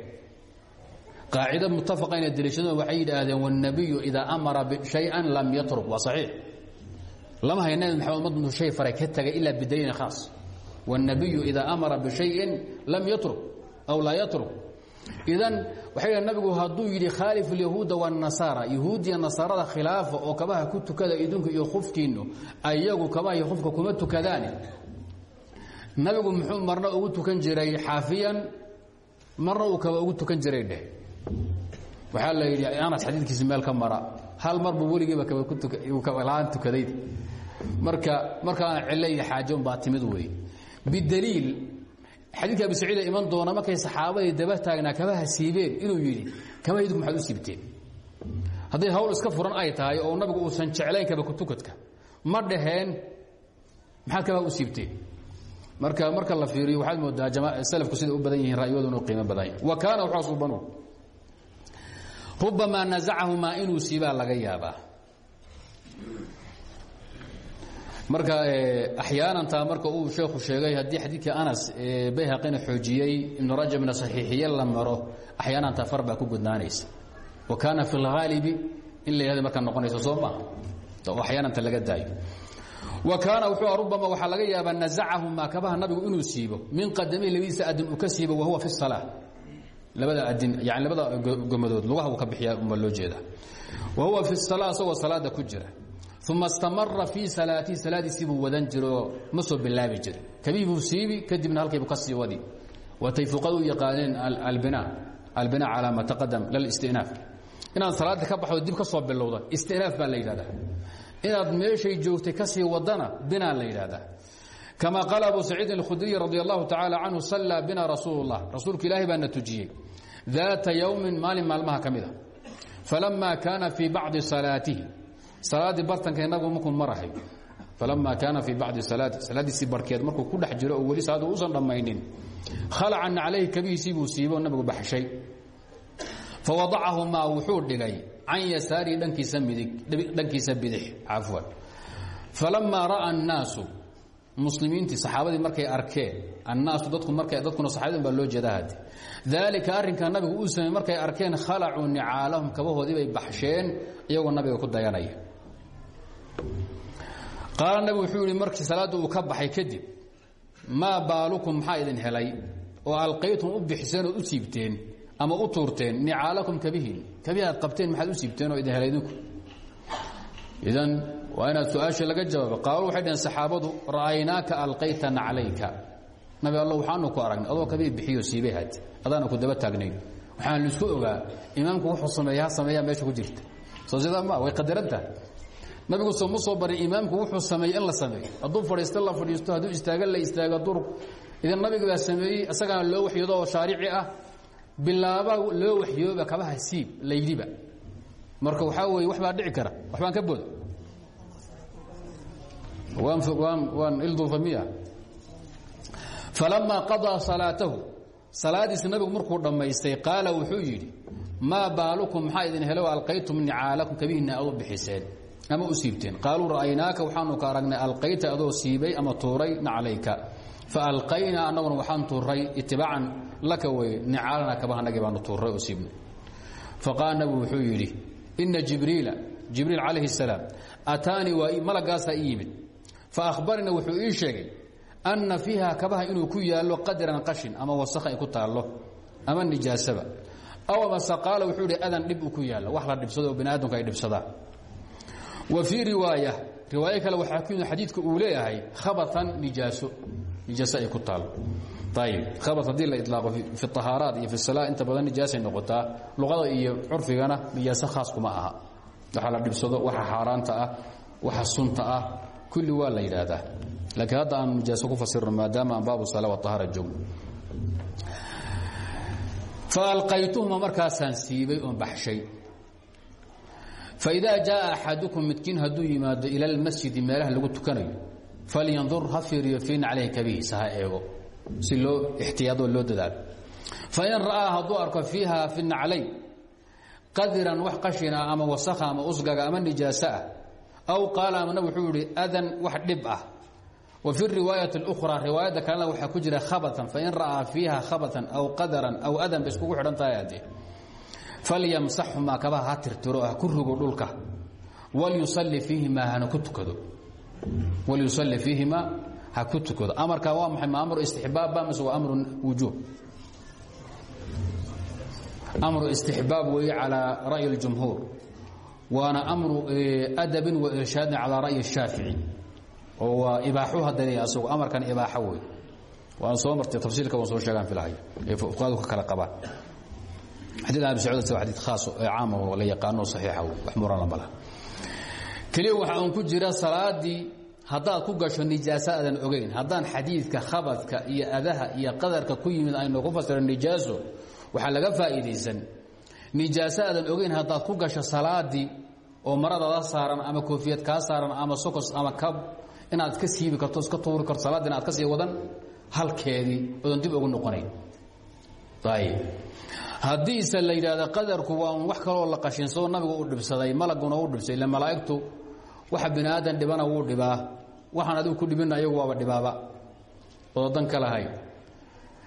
Qaacido mutafaqa inay daliishadeen waxay yidhaahdeen wاnabiyu idaa amara bishayan lam yatruk. Waa saxiix lama hay nabi maxamed ummad intuu shay faray ka tagay ilaa bidaliilin khaas wاnabiyu idaa amara bishayin lam yatruk aw laa yatruk idan waxay yidhahen nabigu hadduu yidhi khaalif اlyahuuda wالnasaara yahuudiya nasaarada khilaafa oo kabaha ku tukada idinku iyo khufkiinnu ayagu kabaha iyo khufka kuma tukadaane nabigu muxuu marna ugu tukan jiray xaafiyan marna uu kaba ugu tukan jiray dheh waxaa la yidhi anas xadiidkiisi meel ka mara. Hal mar buu weligiiba kabalaan tukaday marka markaana cilo iyo xaajo unbaa timid wey. Bidaliil xadiidka abi saciida iman doona markay saxaabadii daba taagnaa kabaha siibeen inuu yidhi kabaha idinku maxaad u siibteen? Hadday hawl iska furan ay tahay oo nabigu uusan jeclayn kaba kutukadka ma dhaheen maxaad kabaha u siibteen? Marka marka la fiiriyo waxaad moodaa salafku siday u badan yihiin ra'yoodu inuu qiimo badan yahay wa kaana waxaa suubanu rubamaa nazacahumaa inuu siibaa laga yaabaa. Marka axyaanantaa marka uu sheekhu sheegay haddii xadiidkii anas bayhaqina xoojiyey ibnu rajabna saxiixiye la maro axyaanantaa far baa ku gudnaanaysa. Wa kaana fi lhaalibi in la yihahda markaa noqonaysa soo maaha oo axyaananta laga daayo. Wa kaana wuxuu rubama waxaa laga yaabaa nazacahumaa kabaha nabigu inuu siibo. Min qadamihi labadiisa adin uu ka siibo wahuwa fi salaa labada gomadood lugaha ka bixiya uma loo jeeda. Wa huwa fi salaa isagoo salaada ku jira. Uma istamara fii salaatihi salaadiisii buu wadan jiro ma soo bilaabi jira kabii buu siibi kadibna halkiibu ka sii wadi. Watay fuqadu u yaqaaneen albina calaa ma taqadam lilistinaaf inaad salaada ka baxdo dib ka soo bilowda istinaaf baa la yidhahdaa. Inaad meeshay joogtay ka sii wadana binaa la yidhaahdaa kama qaala abu saciidin اkhudriy radi allahu tacaala canhu sallaa bina rasuul اllah rasuulka ilaahi baana tujiyey daata yowmin maalin maalmaha ka mid a falama kaana fii bacdi salaatihi salaaddii bartanka inagu markuu marahay falama kaana fii bacdi salaati salaadiisii barkeed markuu ku dhex jiro oo weli salaadu usan dhammaynin khalacan calayhi kabihiisii buu siibo nabigu baxshay fawadacahumaa wuxuu dhigay can yasaarihi dhankiisa bidix cafwan falamaa ra'a annaasu muslimiintii saxaabadii markay arkeen annaasu dadku markay dadkuna saxaabadin baa loo jeedaa hadde daalika arrinkaa nabigu uu sameey markay arkeen khalacuu nicaalahum kabahoodii bay baxsheen iyagoo nabiga ku dayanaya. Qaala nabigu wuxuu yidhi markii salaadda uu ka baxay kadib maa baalukum maxaa idin helay? Oo alqaytum u bixiseen ood u siibteen ama u tuurteen? Nicaalakum kabihiin kabihi aad qabteen maxaad u siibteen oo idin helay idinku? Idan waa inaad su'aasha laga jawaabo. Qaalo waxay dhaheen saxaabadu ra'aynaaka alqayta naclayka nabi alla waxaanu ku aragnay adoo kabii bixiyo siibay had adaana ku daba taagnayn. Waxaan la isku ogaa imaamku wuxuu sameeya ha sameeyaa meesha ku jirta. Soo sidaa ma way qadarantahay nabigu sooma soo barin imaamku wuxuu sameeyey in la sameeyo. Hadduu fadhiisto la fadhiisto hadduu istaaga la istaago dur idan nabiga baa sameeyey isagaana loo waxyoodo oo shaarici ah bilaaba loo waxyooba kabaha siib laydiba. Marka waxaa weeye wax baa dhici kara waxbaan ka booda falamaa qadaa salaatahu salaadiisi nabigu markuu dhammaystay qaala wuxuu yidhi maa baalukum maxaa idin helo? Alqaytum nicaalakum kabihiinna aad u bixiseen ama u siibteen? Qaaluu ra'aynaaka waxaanu ka aragnay alqayta adoo siibay ama tuuray naclayka. Faalqaynaa annaguna waxaan tuuray itibaacan laka weye nicaalana kabahanagii baanu tuuray oo siibnay. Faqaala nabigu wuxuu yidhi ina jibriila jibriil calayhi الsalaam ataanii waa faahbarnii wuxuu ii sheegay anna fiiha kabaha inuu ku yaallo qadran qashin ama wasakh ay ku taallo ama nijaasaba. Aw amase qaala wuxuu idhi adan dhib u ku yaallo wax la dhibsado oo bani aadamka ay dhibsadaan. Wa fii riwaaya riwaayo kale waxaa ku yimid xadiidka uu leeyahay khabatan nijaaso nijaaso ay ku taallo. Ayib khabat haddii la ilaaqo fi ahaaraat iyo fi salaa inta badan nijaasay noqotaa luqada iyo curfigana nijaaso khaas kuma aha. Waxa la dhibsado waxa xaaraanta ah waxa sunta ah kulli waa la yidhaahdaa. Laakiin hadda aan nijaaso ku fasirno maadaama aan baabu sala wahara joogno fa alqaytuhuma markaasaan siibay oon baxshay. Faidaa jaaa axadukum midkiin hadduu yimaado ila almasjidi meelaha lagu tukanayo falyandur ha fiiriyo fiina calayhi kabihiisa ha eego si loo ixtiyaadoo loo dadaalo. Fain ra'aa hadduu arko fiiha fi naclayn qadiran wax qashina ama wasakha ama usgaga ama nijaaso ah aw qaala ama nab wuxuu yihi adan wax dhib ah wa fi riwaayati اlأkhraa riwaayadda kalena waxaa ku jira khabatan fain ra'aa fiiha khabatan aw qadaran aw adan bay iskugu xidhan tahay haddee falyamsaxhumaa kabaha ha tirtiro ha ku rugo dhulka walyusalli fiihimaa hana ku tukado walyusalli fiihimaa ha ku tukado amarkaa waa maxay ma amru istixbaabba mise waa amru wujuub amru istixbaab weeye calaa ra'yi اljumhuur waana amru adabin wa irshaadin calaa ra'yi الshaafici oo waa ibaaxu hadanaya asagu amarkan ibaaxo wey waan soo martay tafsiilka waan soo sheegaan filahaya ee fuqaadu ka kala qabaan. Xadiid abi sacuud waa xadiid khaas ee caam oo la yaqaano saxiixa wax murana malaha keliya waxa uun ku jira salaadii haddaad ku gasho nijaaso aadan ogeyn haddaan xadiidka khabadka iyo adaha iyo qadarka ku yimid aynu ku fasiro nijaaso waxaa laga faa'iidaysan nijaaso aadan ogeyn haddaad ku gasho salaadii oo maradaada saaran ama koofiyad kaa saaran ama sokos ama kab inaad iska siibi karto iska tuuri karto salaadina aad ka sii wadan halkeedii oodan dib ugu noqonayn. Ayib haddiise la qadarku waa un wax kaloo la qashinsado nabigu u dhibsaday malaguna u dhibsay ille malaa'igtu waxa bini aadan dhibana dhibaa waxaan adigu ku dhibina iyagu waaba dhibaaba. Oo dan ka lahayn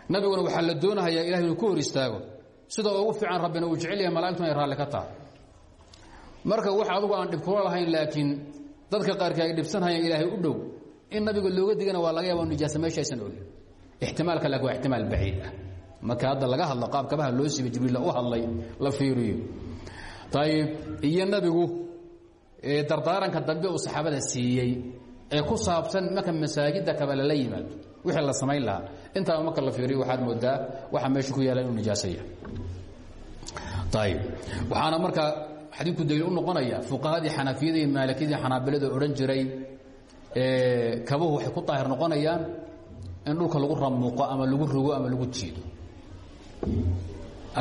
nabiguna waxaa la doonahayaa ilahay inuu ku hor istaago sida ugu fiican rabbina uu jecel yahay malaigtu inay raalli ka tahay. Marka wax adugu aan dhib kula lahayn laakiin dadka qaarkii ay dhibsanhayaan ilaahay u dhow in nabiga looga digana waa laga yaaba nijaasa meesha aysan olin ixtimaalka laakiin waa ixtimaal baciid ah. Marka hadda laga hadlo qaab kabaha loo siibay jibriil u hadlay la fiiriyo. Ayib iyo nabigu dardaaranka dambe uu saxaabada siiyey ee ku saabsan marka masaajidda kaba lala yimaado wixii la samayn lahaa. Intaaba marka la fiiriyo waxaad moodaa waxa meesha ku yaalla inuu nijaasaya. Ayib waxaana markaa xadiidku daliil u noqonaya fuqahadii xanafiyada iyo maalikiyadii xanaabilada odhan jiray kabuhu waxay ku daahir noqonayaan in dhulka lagu ramuuqo ama lagu rogo ama lagu jiido.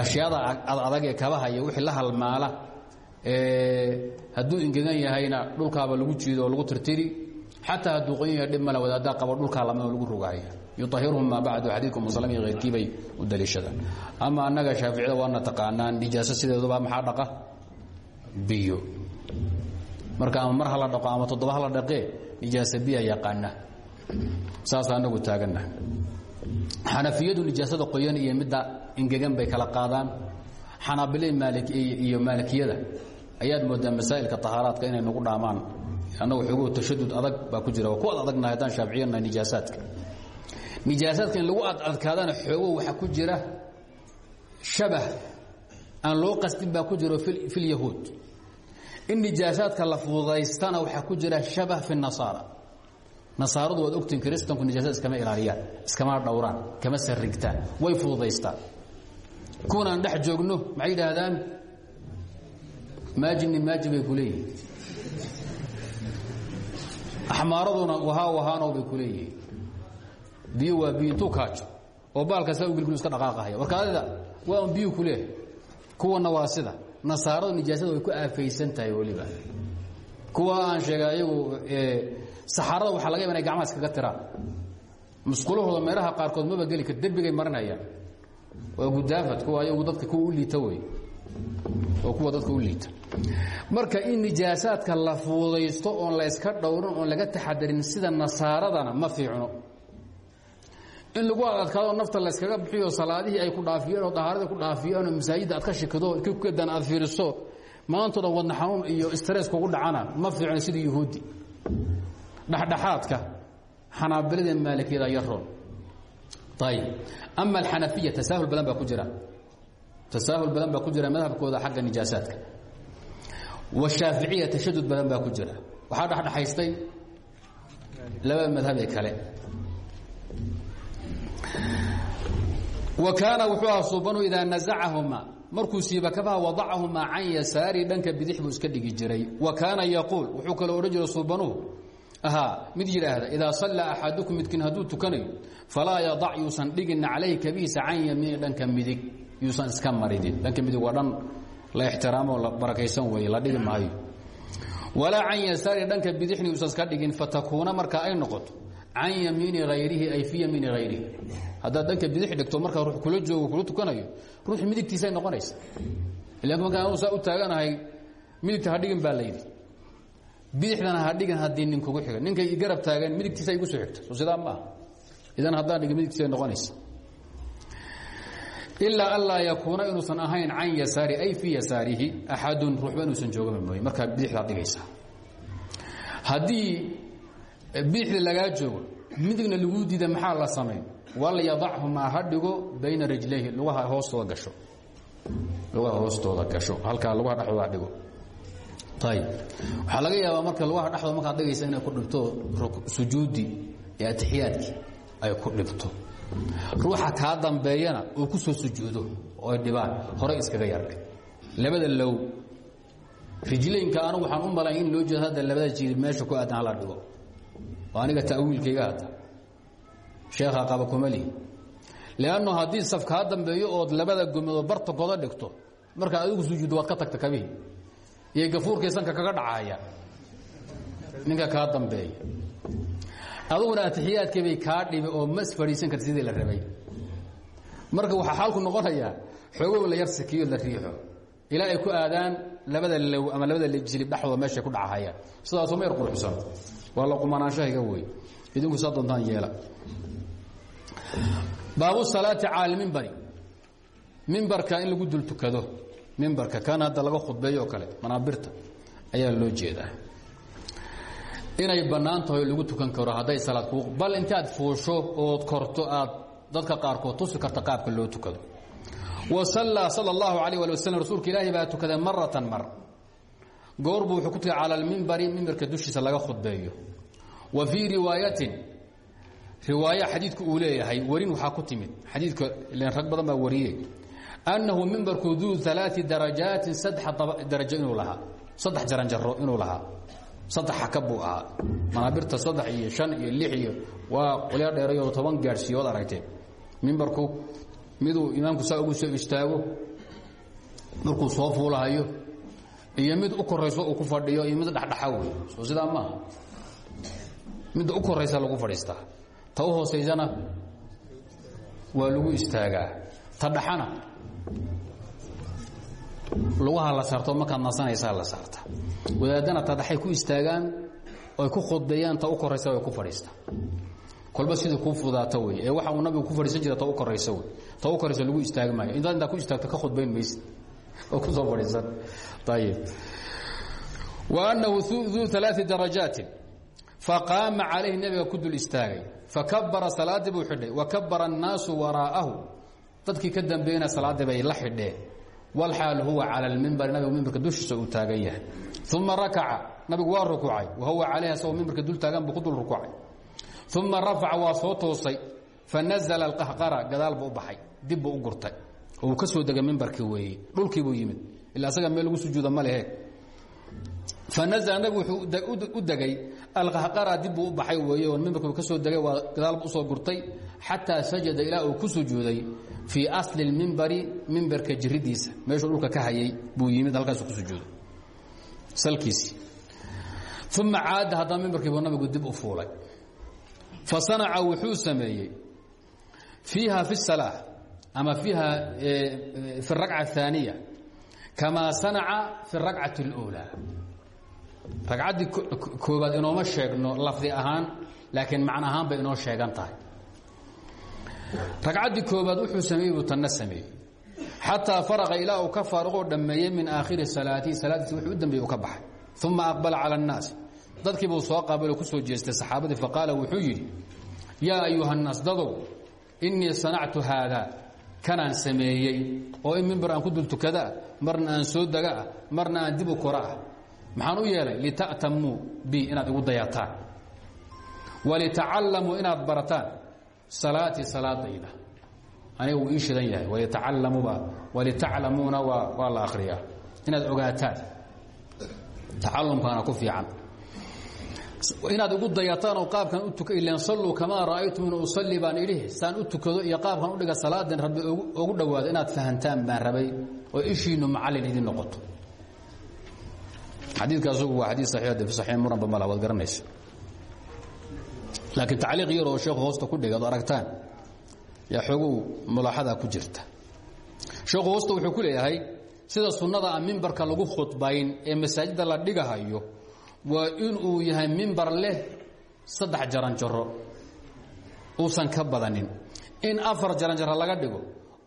Ashyaada adadag ee kabaha iyo wixii la halmaala hadduu ingegan yahayna dhulkaaba lagu jiido oo lagu tirtiri xataa hadduu qoyan yahay dhib male wadaaddaa qaba dhulkaa lama lagu rogahaya yuahiruhum maa bacdu xadiidku muslm iyo hayrkii bay u daliishadaan ama annaga shaaficida waana taqaanaan nijaaso sideeduba maxaa dhaqa? Biyo. Marka ama mar hala dhaqo ama toddoba hala dhaqee nijaasa biya yaqaana saasa anagu taaganna xanafiyadu nijaasada qoyan iyo midda ingegan bay kala qaadaan. Xanaabilada iyo maalikiyada ayaad moodaa masaa'ilka tahaaraadka inay nagu dhaamaan annagu xooguhu tashadud adag baa ku jira. Waa ku ad adagnahay haddaan shaaficiyana nijaasaadka nijaasaadka. In lagu adadkaadana xoogo waxaa ku jira shabah aan loo qastin baa ku jiro fi lyahuud in nijaasaadka la fududaystana waxaa ku jira shabah fi nasaara. Nasaaradu waad ogtiin kristanku nijaasad iskama ilaaliyaan iskama dhowraan kama sarrigtaan way fududaystaan. Kuwan aan dhex joogno maxay yidhaahdaan? Maajini maaji bay ku leeyihiin axmaaraduna wahaa wahaanow bay ku leeyihiin. Biyo waa biyo intuu kaajo. Oo baalka saa u gilgil iska dhaqaaqahaya warkaadida waa un biyu ku leehay kuwana waa sida. Nasaaradu nijaasada way ku aafaysan tahay weliba. Kuwa aan sheegay ayagu saxaarada waxaa laga yaba inay gacmaha iskaga tiraan. Musqulahooda meelaha qaarkood maba geli kar derbigay marinayaan. Waa gudaafad kuwa ayagu dadka kuwa u liita wey waa kuwa dadka u liita. Marka in nijaasaadka la fuudaysto oon la yska dhowrin oon laga taxadarin sida nasaaradana ma fiicno. In lagu adadkaado nafta la yskaga bixiyo salaadihii ay ku dhaafiyeen oo dahaaradii ku dhaafiyeen oo masaajidda aad ka shikido kadan aad fiiriso maantoo dhan wadna xanuun iyo stress kugu dhacana ma fiicno sida yuhuudi. Dhexdhexaadka xanaabilada maalikiyada yaroon ayib ama alxanafiya tasaahul badan baa ku jira tasaahul badan baa ku jira madhabkooda xagga nijaasaadka. Washaaficiya tashadud badan baa ku jira. Waxaa dhexdhexaystay laba madhabee kale. Wa kaana wuxuu aha suubanu idaa nazacahuma markuu siiba kabaha wadacahumaa can yasaari dhanka bidix buu iska dhigi jiray. Wa kaana yaquul wuxuu kaloo odhan jiray suubanuhu ahaa mid yidhaahda idaa sallaa axadukum midkiin hadduu tukanayo falaa yadac yuusan dhigina calayhi kabihiisa can yamiini dhanka midig yuusan iska marinin dhanka midig waa dhan la ixtiraamo la barakaysan weeye la dhigi maayo. Walaa can yasaari dhanka bidixni yuusan iska dhigin fatakuuna marka ay noqoto can yamiini hayrihi ay fii yamiini hayrihi haddaad dhanka bidix dhigto markaa ruux kula joogo kula tukanayo ruux midigtiisay noqonaysa. Ilan markaan anu saa u taaganahay midigta ha dhigin baa layidhi bidixdana ha dhigin haddii nin kugu xiga. Ninkay garab taagan midigtiisa igu soo xigto soo sidaa ma aha. Idan haddaan dhigin midigtiisay noqonaysa ilaa anlaa yakuuna inuusan ahayn can yasaari ay fii yasaarihi axadun ruuxba inuusan joogaba mooye. Markaa bidixdaad dhigaysaa. Haddii bidixda lagaa joogo midigna laguu diida maxaa la samayn? Walyadachumaa ha dhigo bayna rijlayhi lugaha hoostooda gasho. Lugaha hoostooda gasho. Halkaa lugaha dhexdooda dhigo. Ayib waxaa laga yaabaa marka lugaha dhexdooda markaad dhigaysa inay ku dhibto sujuudi ee atixiyaadkii ay ku dhibto ruuxa kaa dambeeyana uu ku soo sujuudo oo ay dhibaan horey iskaga yardhig labada low rijlaynka anigu waxaan u malayn in loo jeedo hadda labada jiiri meesha ku aadan hala dhigo. Oo aniga ta'wiilkayga hadda. Sheekha qaba kumali lannu haddii saf kaa dambeeyo ood labada gomadood barta goda dhigto markaa adigu sujuuddo waad ka tagta kabihii iyo gafuurkii sanka kaga dhacaya. Ninka kaa dambeeya aduguna atixiyaadkii bay kaa dhibi oo mas fadhiisan karta sidii la rabay. Marka waxaa xaalku noqonayaa xoogow la yar sikiyo la riixo. Ilaa ay ku aadaan labada low ama labada jilib dhexdooda meeshay ku dhacahayaan. Sidaasoo ma yar quruxsan waa la qumanaanshahiga wey idinku saa doontaan yeela. Baabu salaati cala lmimbari mimbarka in lagu dul tukado. Mimbarka kan hadda laga khudbeeyo oo kale manaabirta ayaa loo jeedaa inay bannaan tahay lagu tukan karo hadday salaad ku bal intaad fuusho ood korto aad dadka qaarkood tusi karta qaabka loo tukado. Wa sallaa sala allahu calayh rasuulka ilaahi baa tukaday maratan mar. Goor buu wuxuu ku tukay cala almimbari mimbarka dushiisa laga khudbeeyo. Wa fii riwaayatin riwaaya xadiidku uu leeyahay warin waxaa ku timid. Xadiidka ilen rag badan baa wariyey. Annahu mimbarku duu alaai darajaatin saddex darajo inuu lahaa saddex jaranjaro inuu lahaa saddex xaka buu ahaa. Manaabirta saddex iyo shan iyo lix iyo waa qolya dheerayoo toban gaadhsiiyood aragteen mimbarku miduu imaamku saa ugu soo istaago markuu soo fuulahayo iyo mid u korayso uu ku fadhiyo iyo mid dhexdhexa wey soo sidaa maaha midda u koraysa lagu fadhiistaa ta u waa lagu istaagaa. Ta dhaxana lugaha la saarto markaad nasanaysaa la saarta. Wadaadana ta dhaxay ku istaagaan oy ku khudbeeyaan ta u koraysa way ku fadhiistaa kolba sidii kuu fudaata wey ee waxa uu nabigu ku fadhiisan jira ta u koraysa wey. Ta u koraysa lagu istaagi maayo. Intaad intaa ku istaagto ka khudbayn maysid oo ku soo fadhiisan. Ayib wa annahu duu alaai darajaatin. Faqaama calayhi nebiga ku dul istaagay. Fakabara salaaddii buu xidhay. Wa kabara annaasu waraa'ahu dadkii ka dambeeyna salaaddii bay la xidheen walxaal huwa cala almimbari nabigu mimbarka dushiisa uu taagan yahay uma rakaca nabigu waa rukuucay wa huwa calayhi asagoo mimbarka dul taagan buu ku dul rukuucay uma rafaca waa soo toosay fanazla alqahqara gadaal buu u baxay dib buu u gurtay oo uu ka soo degay mimbarkii weeye dhulkii buu yimid ila asaga meel lagu sujuuda ma lehe fanazla nabigu wuxuu u degay alqahqara dib buu u baxay weeye oo mimbarku ka soo degay waa gadaal u soo gurtay xataa sajada ilaa uu ku sujuuday fii asli lmimbari mimbarka jiridiisa meeshuu dhulka ka hayay buu yimid halkaas ku sujuuday. Salkiisii. Uma caada haddana mimbarkii buu nabigu dib u fuulay. Fa sanaca wuxuu sameeyey fiiha fi salaa ama fiiha fi rakca aaniya kamaa sanaca fi rakcati اluulaa ragcaddii koobaad inooma sheegno lafdi ahaan laakiin macna ahaan bay inoo sheegan tahay. Ragcaddii koobaad wuxuu sameeyey buu tanna sameeyey. Xataa faraqa ilaa uu ka faaruqoo dhammeeyey min aakhiri salaatihi salaadiisi wuxuu u dambeeyey uu ka baxay. Uma aqbala cala annaas. Dadkii buu soo qaabalo ku soo jeestay saxaabadii faqaala wuxuu yidhi yaa ayuhannaas dadow innii sanactu haada kanaan sameeyey oo in mimbar aan ku dul tukada marna aan soo dega ah marna aan dib u kora ah maxaan u yeelay lita'tamuu bi inaad igu dayataan walitacallamuu inaad barataan. Salaatii salaadayda. Aniga wuu ii shidan yahay walitacalamuuba walitaclamuuna waa la akhriyaa. Inaad ogaataan. Tacalumkaana ku fiican. Inaad igu dayataan oo qaabkan u tuka ilan salluu kamaa ra'aytumuni usalli baan idhi. Saan u tukado iyo qaabkan u dhiga salaadan rabbi ogu dhowaado inaad fahantaan baan rabay. Oo ishiinu macallin idin noqoto xadiidka asagu waa xadiid saxiix fi saxiix muranba mala waad garanaysa. Laakiin tacliiq yar oo sheekhu hoosta ku dhigay ad aragtaan yaa xoogow mulaaxada ku jirta. Sheekhu hoosta wuxuu ku leeyahay sida sunnada a mimbarka lagu khudbayn ee masaajidda la dhigahayo waa inuu yahay mimbar leh saddex jaranjaro uusan ka badanin. In afar jaranjaro laga dhigo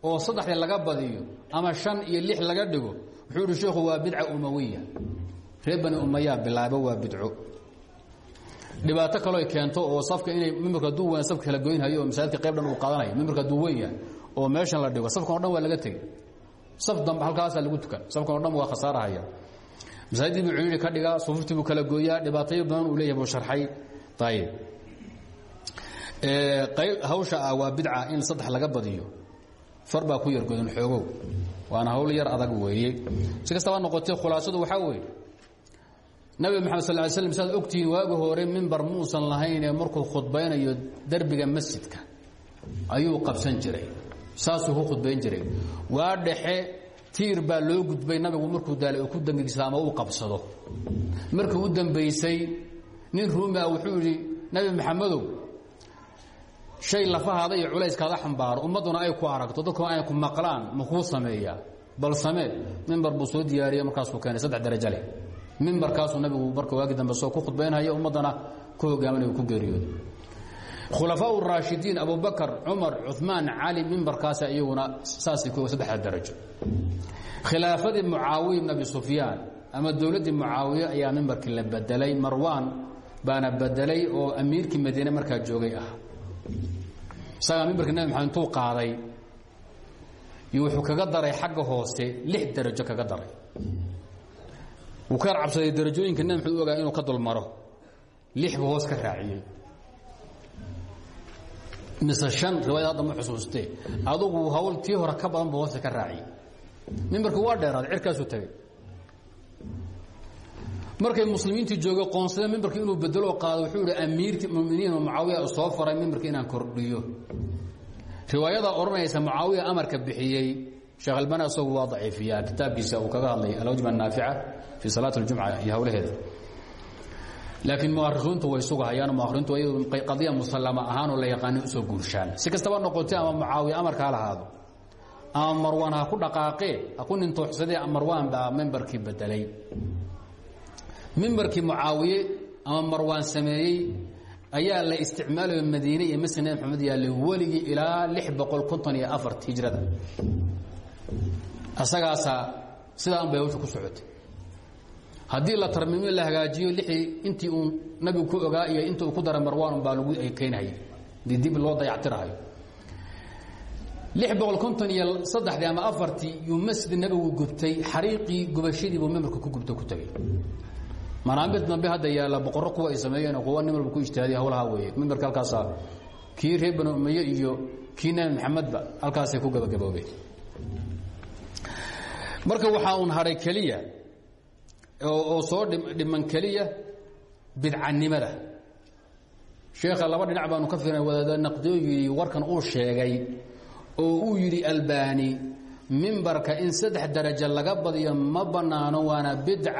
oo saddexdii laga badiyo ama shan iyo lix laga dhigo wuxuu ihi sheekhu waa bidca umawiya reer bani umaya bilaabo waa bidco. Dhibaato kaloo keento oo safka inay mimbarka hadduu safka kala goynhayo oo qayb dhan uu qaadanayo mimbarka hadduu yahay oo meeshan la dhigo safkan o dhan waa laga tegey. Saf dambe halkaasaa lagu tukan safkan o dhan waa khasaarahaya. Masaajidii buu ciidhi ka dhigaa sufuuftii buu kala gooyaa dhibaatayo badan uu leeyahay buu sharxay. Ayib hawsha ah waa bidca in saddex laga badiyo. Far baa ku yargodan xoogow. Waana hawl yar adag weeye. Si kastaba noqotee khulaasadu waxaa weeye nabi maxamed sal ly slm saad ogtihiin waagi hore mimbar muusan lahaynee markuu khudbaynayo derbiga masjidka ayuu qabsan jiray. Saasuu ku khudbayn jiray. Waa dhexe tiir baa loo gudbay nabigu markuu daalay oo ku dangigsada ama uu qabsado. Markii u dambaysay nin ruumi ah wuxuu yidhi nabi maxamedow shay lafahaada iyo culayskaada xambaaro ummadduna ay ku aragto dadkuna ay ku maqlaan ma kuu sameeyaa? Bal samee mimbar buu soo diyaariye markaasuu keenay saddex darajo leh mimbarkaasuu nabigu marka waagi dambe soo ku khudbaynhaya ummaddana ku hogaaminaya ku geeriyooday khulafaa raashidiin abubakar cumar cumaan cali mimbarkaasa iyaguna saasay ku saddexda darajo. Khilaafadii mucaawiya bn abi sufyaan ama dowladdii mucaawiye ayaa mimbarkii la bedelay marwaan baana bedelay oo amiirkii madiine markaa joogay ah. Isagaa mimbarkii nabi maxamed intuu qaaday wuxuu kaga daray xagga hoose lix darajo kaga daray wuu ka cabsaday darajooyinka nabi maxamed u ogaa inuu ka dulmaro. Lix buu hoos ka raaciyey. Mise an riwaayad hadda ma xusuustee adugu hawl tii hore ka badan buu hoosta ka raaciyey. Mimbarku waa dheeraaday cirkaasuu tagay. Markay muslimiintii jooga qoonsada mimbarka inuu bedelo qaado wuxuu ihi amiirkii muminiin oo mucaawiya soo faray mimbarka inaan kordhiyo. Riwaayada odhanaysa mucaawiya amarka bixiyey sheekh albani isagu waa daciifiya kitaabkiisa uu kaga hadlay alwajba annaafica fii salaat اljumca iyo hawlaheeda. Laakiin muarikiintu way sugahayaan muarikiintu qadiya musallama ahaanoo la yaqaani u soo guurshaan. Si kastaba noqotay ama mucaawiya amarka ha lahaado ama marwaan ha ku dhaqaaqee ha ku nintooxsadee marwaan baa mimbarkii bedelay mimbarkii mucaawiye ama marwaan sameeyey ayaa la isticmaalayo madiine iyo masjid nabi maxamed yaallay weligii ilaa hijrada asagaasaa sidaa un bay ku socotay. Haddii la tarmiimiyo la hagaajiyo lixii intii uu nabigu ku ogaa iyo inta uu ku dara marwaan baa lagu keenhaya dii dib loo dayactirahayo lix boqol iyo saddexdii ama afartii yuu masjid nabigu gubtay xariiqii gubashadiibuu mimbarka ku gubta ku tegey manaamid dambe hadda yaalla boqorro kuwa ay sameeyeen kuwa nin walba ku ijtihaadiy hawlaha weeye. Mimbarka halkaasaa kii reer banu umaye iyo kii nabi maxamedba halkaasay ku gabagaboobeen marka waxaa un hadhay keliya oo soo dhiman keliya bidcanimada sheekha laba dhinac baanu ka fiirna wadaada naqdiyo yidhi warkan uu sheegay oo uu yidhi albani mimbarka in saddex darajo laga badiyo ma bannaano waana bidca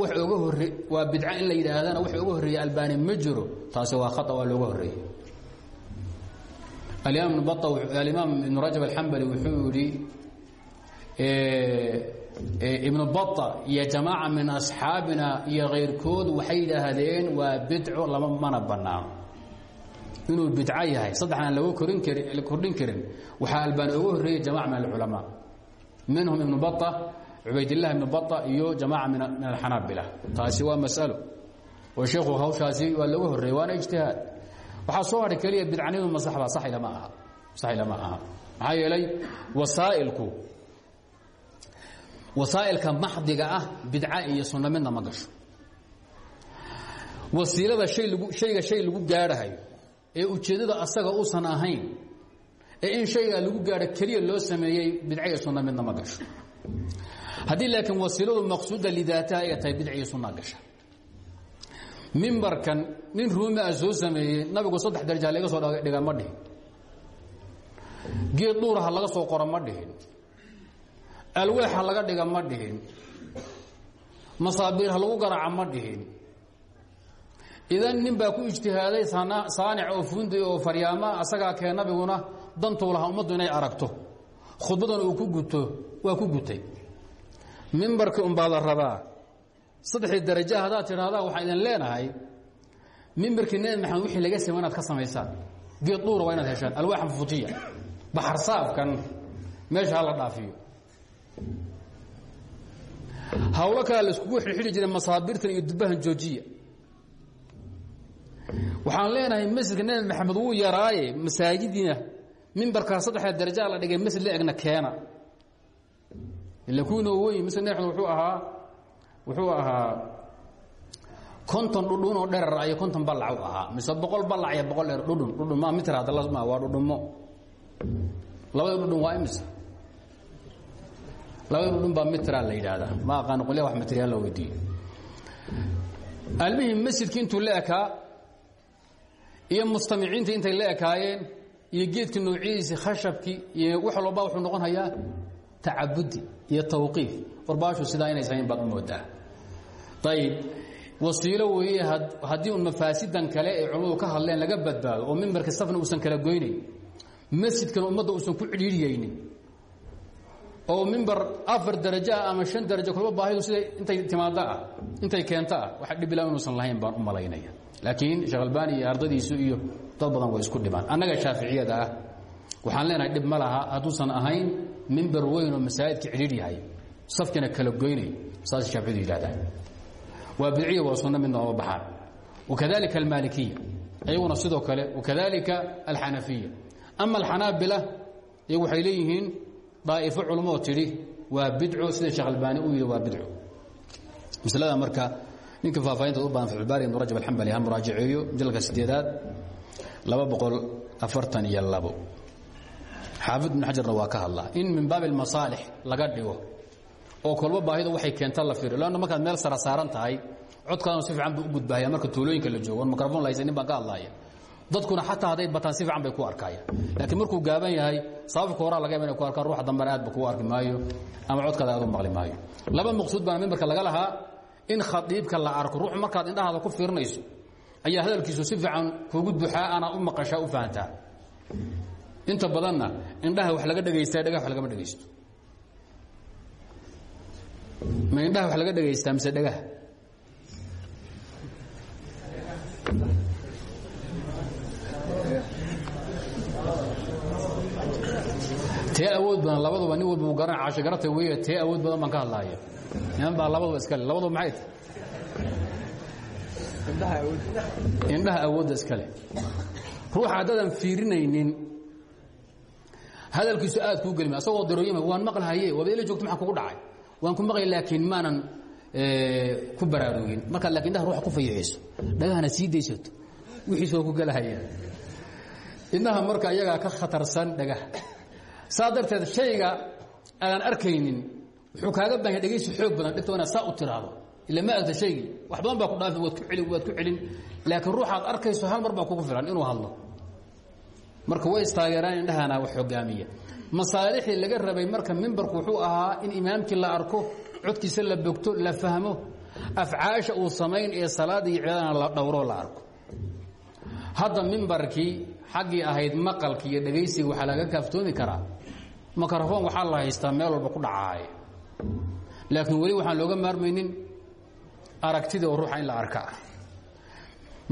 wax oga hore waa bidca in la yidhaahdana wax oga horreeya albani ma jiro taasi waa khata waa looga horreeyey. Alimaam ibn rajab alxambali wuxuu yidhi ibnu baa iyo jamaaca min asxaabina iyo kayrkood waxay yidhaahdeen waa bidco lama mana bannaano inuu bidco yahay. Saddexna aan karin kordhin karin. Waxaa albani oga horreeyey jamaca min alculamaa. Minhum ibnu baa cubaydilah ibnu baa iyo jamaaca min alxanaabila taasi waa masalo. Oo sheekhu hawshaasi waa laga horreeyey waana ijtihaad. Waxaa soo hadhay keliya bidcanidu ma saxba sax ilama aha. Sax ilama aha. Maxaa yeelay wasaa'ilku wasaa'ilka maxdiga ah bidca iyo sunno midna ma gasho. Wasiilada hay lagu shayga shay lagu gaadhahayo ee ujeeddada asaga uusan ahayn ee in shaygaa lagu gaadho keliya loo sameeyey bidca iyo sunno midna ma gasho. Haddii laakiin wasiiladu maqsuuda lidaataha ay tahay bidca iyo sunna gasha. Mimbarkan nin ruumi ah soo sameeyey nabigu saddex daraja laga soo dhiga ma dhihin. Geed dhuuraha laga soo qoro ma dhihin alweexa laga dhiga ma dhihin. Masaabiirha lagu garaaca ma dhihin. Idan nin baa ku ijtihaaday saanic oo fundi oo faryaama asagaa kee nabiguna dantuu lahaa ummaddu inay aragto. Khudbadana uu ku guto waa ku gutay. Mimbarkii unbaa la rabaa. Saddexdii daraja haddaad tidhaahdaa waxaan idin leenahay mimbarkii nebi maxamed wixii laga samey inaad ka samaysaan. Geed dhuura waa inaad heshaan alwaaxan futiya. Baxar saafkan meesha ha la dhaafiyo hawlo kale la iskugu xidhxidhi jiray masaabirtan iyo dubbahan joojiya. Waxaan leenahay masjidka nebi maxamed wuu yaraaye masaajidiina mimbarkaa saddexda darajaa la dhigay masjid la egna keena. Ila kuwiina wey masjid nebi maxamed wuxuu ahaa wuxuu ahaa konton dhudhun oo dherar iyo konton ballac u ahaa. Mise boqol ballac iyo boqol dheer dhudhun dhudhun ma lasma waa dhudhumo labada dhudhun waa imise labada dhudhun baa mitra la yidhaahdaa. Ma aqaano qolyaha wax materiyaal la weydiiyo almihim masjidki intuu la ekaa iyo mustamiciinta intay la ekaayeen iyo geedkii noocidiisii khashabkii iyo wax walba wuxuu noqon hayaa tacabudi iyo tawqiif. Warbaashu sidaa inay sahayn baad u moodaa. Ayib wasiilo weeye haddii un mafaasidan kale ay culammadu ka hadleen laga badbaado oo mimbarka safna uusan kala goynayn masjidkana ummadda uusan ku cidhiidhiyaynin oo mimbar afar darajo ah ama shan darajo kulba baahidu sida intay timaado ah intay keento ah wax dhibila inuusan lahayn baan u malaynaya. Laakiin sheekh albani iyo ardadiisu iyo dad badan way isku dhibaan annaga shaaficiyada ah waxaan leenahay dhib ma laha hadduusan ahayn mimbar weyn oo masaajidka cidhiidh yahay. Safkina kala goynay saas shaaficiyadu yidhahdaan waa bidciya waa sunno midna ooma baxaan. Wakadalika almaalikiya iyaguna sidoo kale wakadalika alxanafiya. Ama alxanaabila iyagu waxay leeyihiin daa'ifo culummoo tidhi waa bidco sida sheekh albaani uu yidhi waa bidco maslada marka ninka faahfaahintood u badan fatxulbaari ibnu rajab alxambali ha muraajaceeyo jalka sideedaad laba boqol afartan iyo labo. Xaafid ibn xajarna waa ka hadlaa in min baabi almasaalix laga dhigo oo kolba baahidu waxay keenta la fiiriyo lanna markaad meel sara saaran tahay codkaanu si fiican buu u gudbaaya marka tuulooyinka la joogo on microfon lahaysanin baan ka hadlaaya dadkuna xataa hadday bataan si fiican bay ku arkayaan. Laakiin markuu gaaban yahay sababka horaa laga inay ku arkaan ruuxa dambana aadba kuu arki maayo ama codkaada aad u maqli maayo. Laba maqsuud baana mimbarka laga lahaa in khadiibka la arko. Ruux markaad indhahaada ku fiirinayso ayaa hadalkiisu si fiican kuugu duxaa ana u maqashaa u fahantaa. Inta badanna indhaha wax laga dhagaystaa dhagaha wax lagama dhegaysto ma indhaha wax laga dhagaystaa mise dhagaha tee awood badan labaduba nin walba garan caasho garata weeye tee awood badan baan ka hadlaaya. Niman baa labaduba iskale labaduba maxay? Tahay indhaha awoodda iskale ruuxa haddadan fiirinaynin hadalkiisu aad kuu gelima asagoo darooyama waan maqlhaye waaba ila joogto maxaa kugu dhacay? Waan ku maqlay laakiin maanan ku baraarugin. Markaad laakiin indhaha ruuxa ku fayixiso dhagahana sii daysato. Wixiis waa ku gelahaya indhaha marka iyagaa ka khatarsan dhagaha saa darteed shayga aadan arkaynin wuxuu kaaga baahanya dhegaysi xoog badan dhigto inaad saa u tiraahdo. Ila ma agta shaygii wax badan baa ku dhaafi waad ku celin waad ku celin. Laakiin ruuxaad arkayso hal mar baa kugu filan inuu hadlo. Marka way istaageeraan indhahana wax hogaamiya masaalixii laga rabay marka mimbarku wuxuu ahaa in imaamkii la arko codkiisa la bogto la fahmo afcaasha uu samayn ee salaada iyo cibaadana la dhowro la arko. Hadda mimbarkii xaggii ahayd maqalki iyo dhegaysiga waxaa laga kaaftoomi karaa mikrofon waxaa la haystaa meel walba ku dhacaaya laakiin weli waxaan looga maarmaynin aragtida oo ruuxa in la arka ah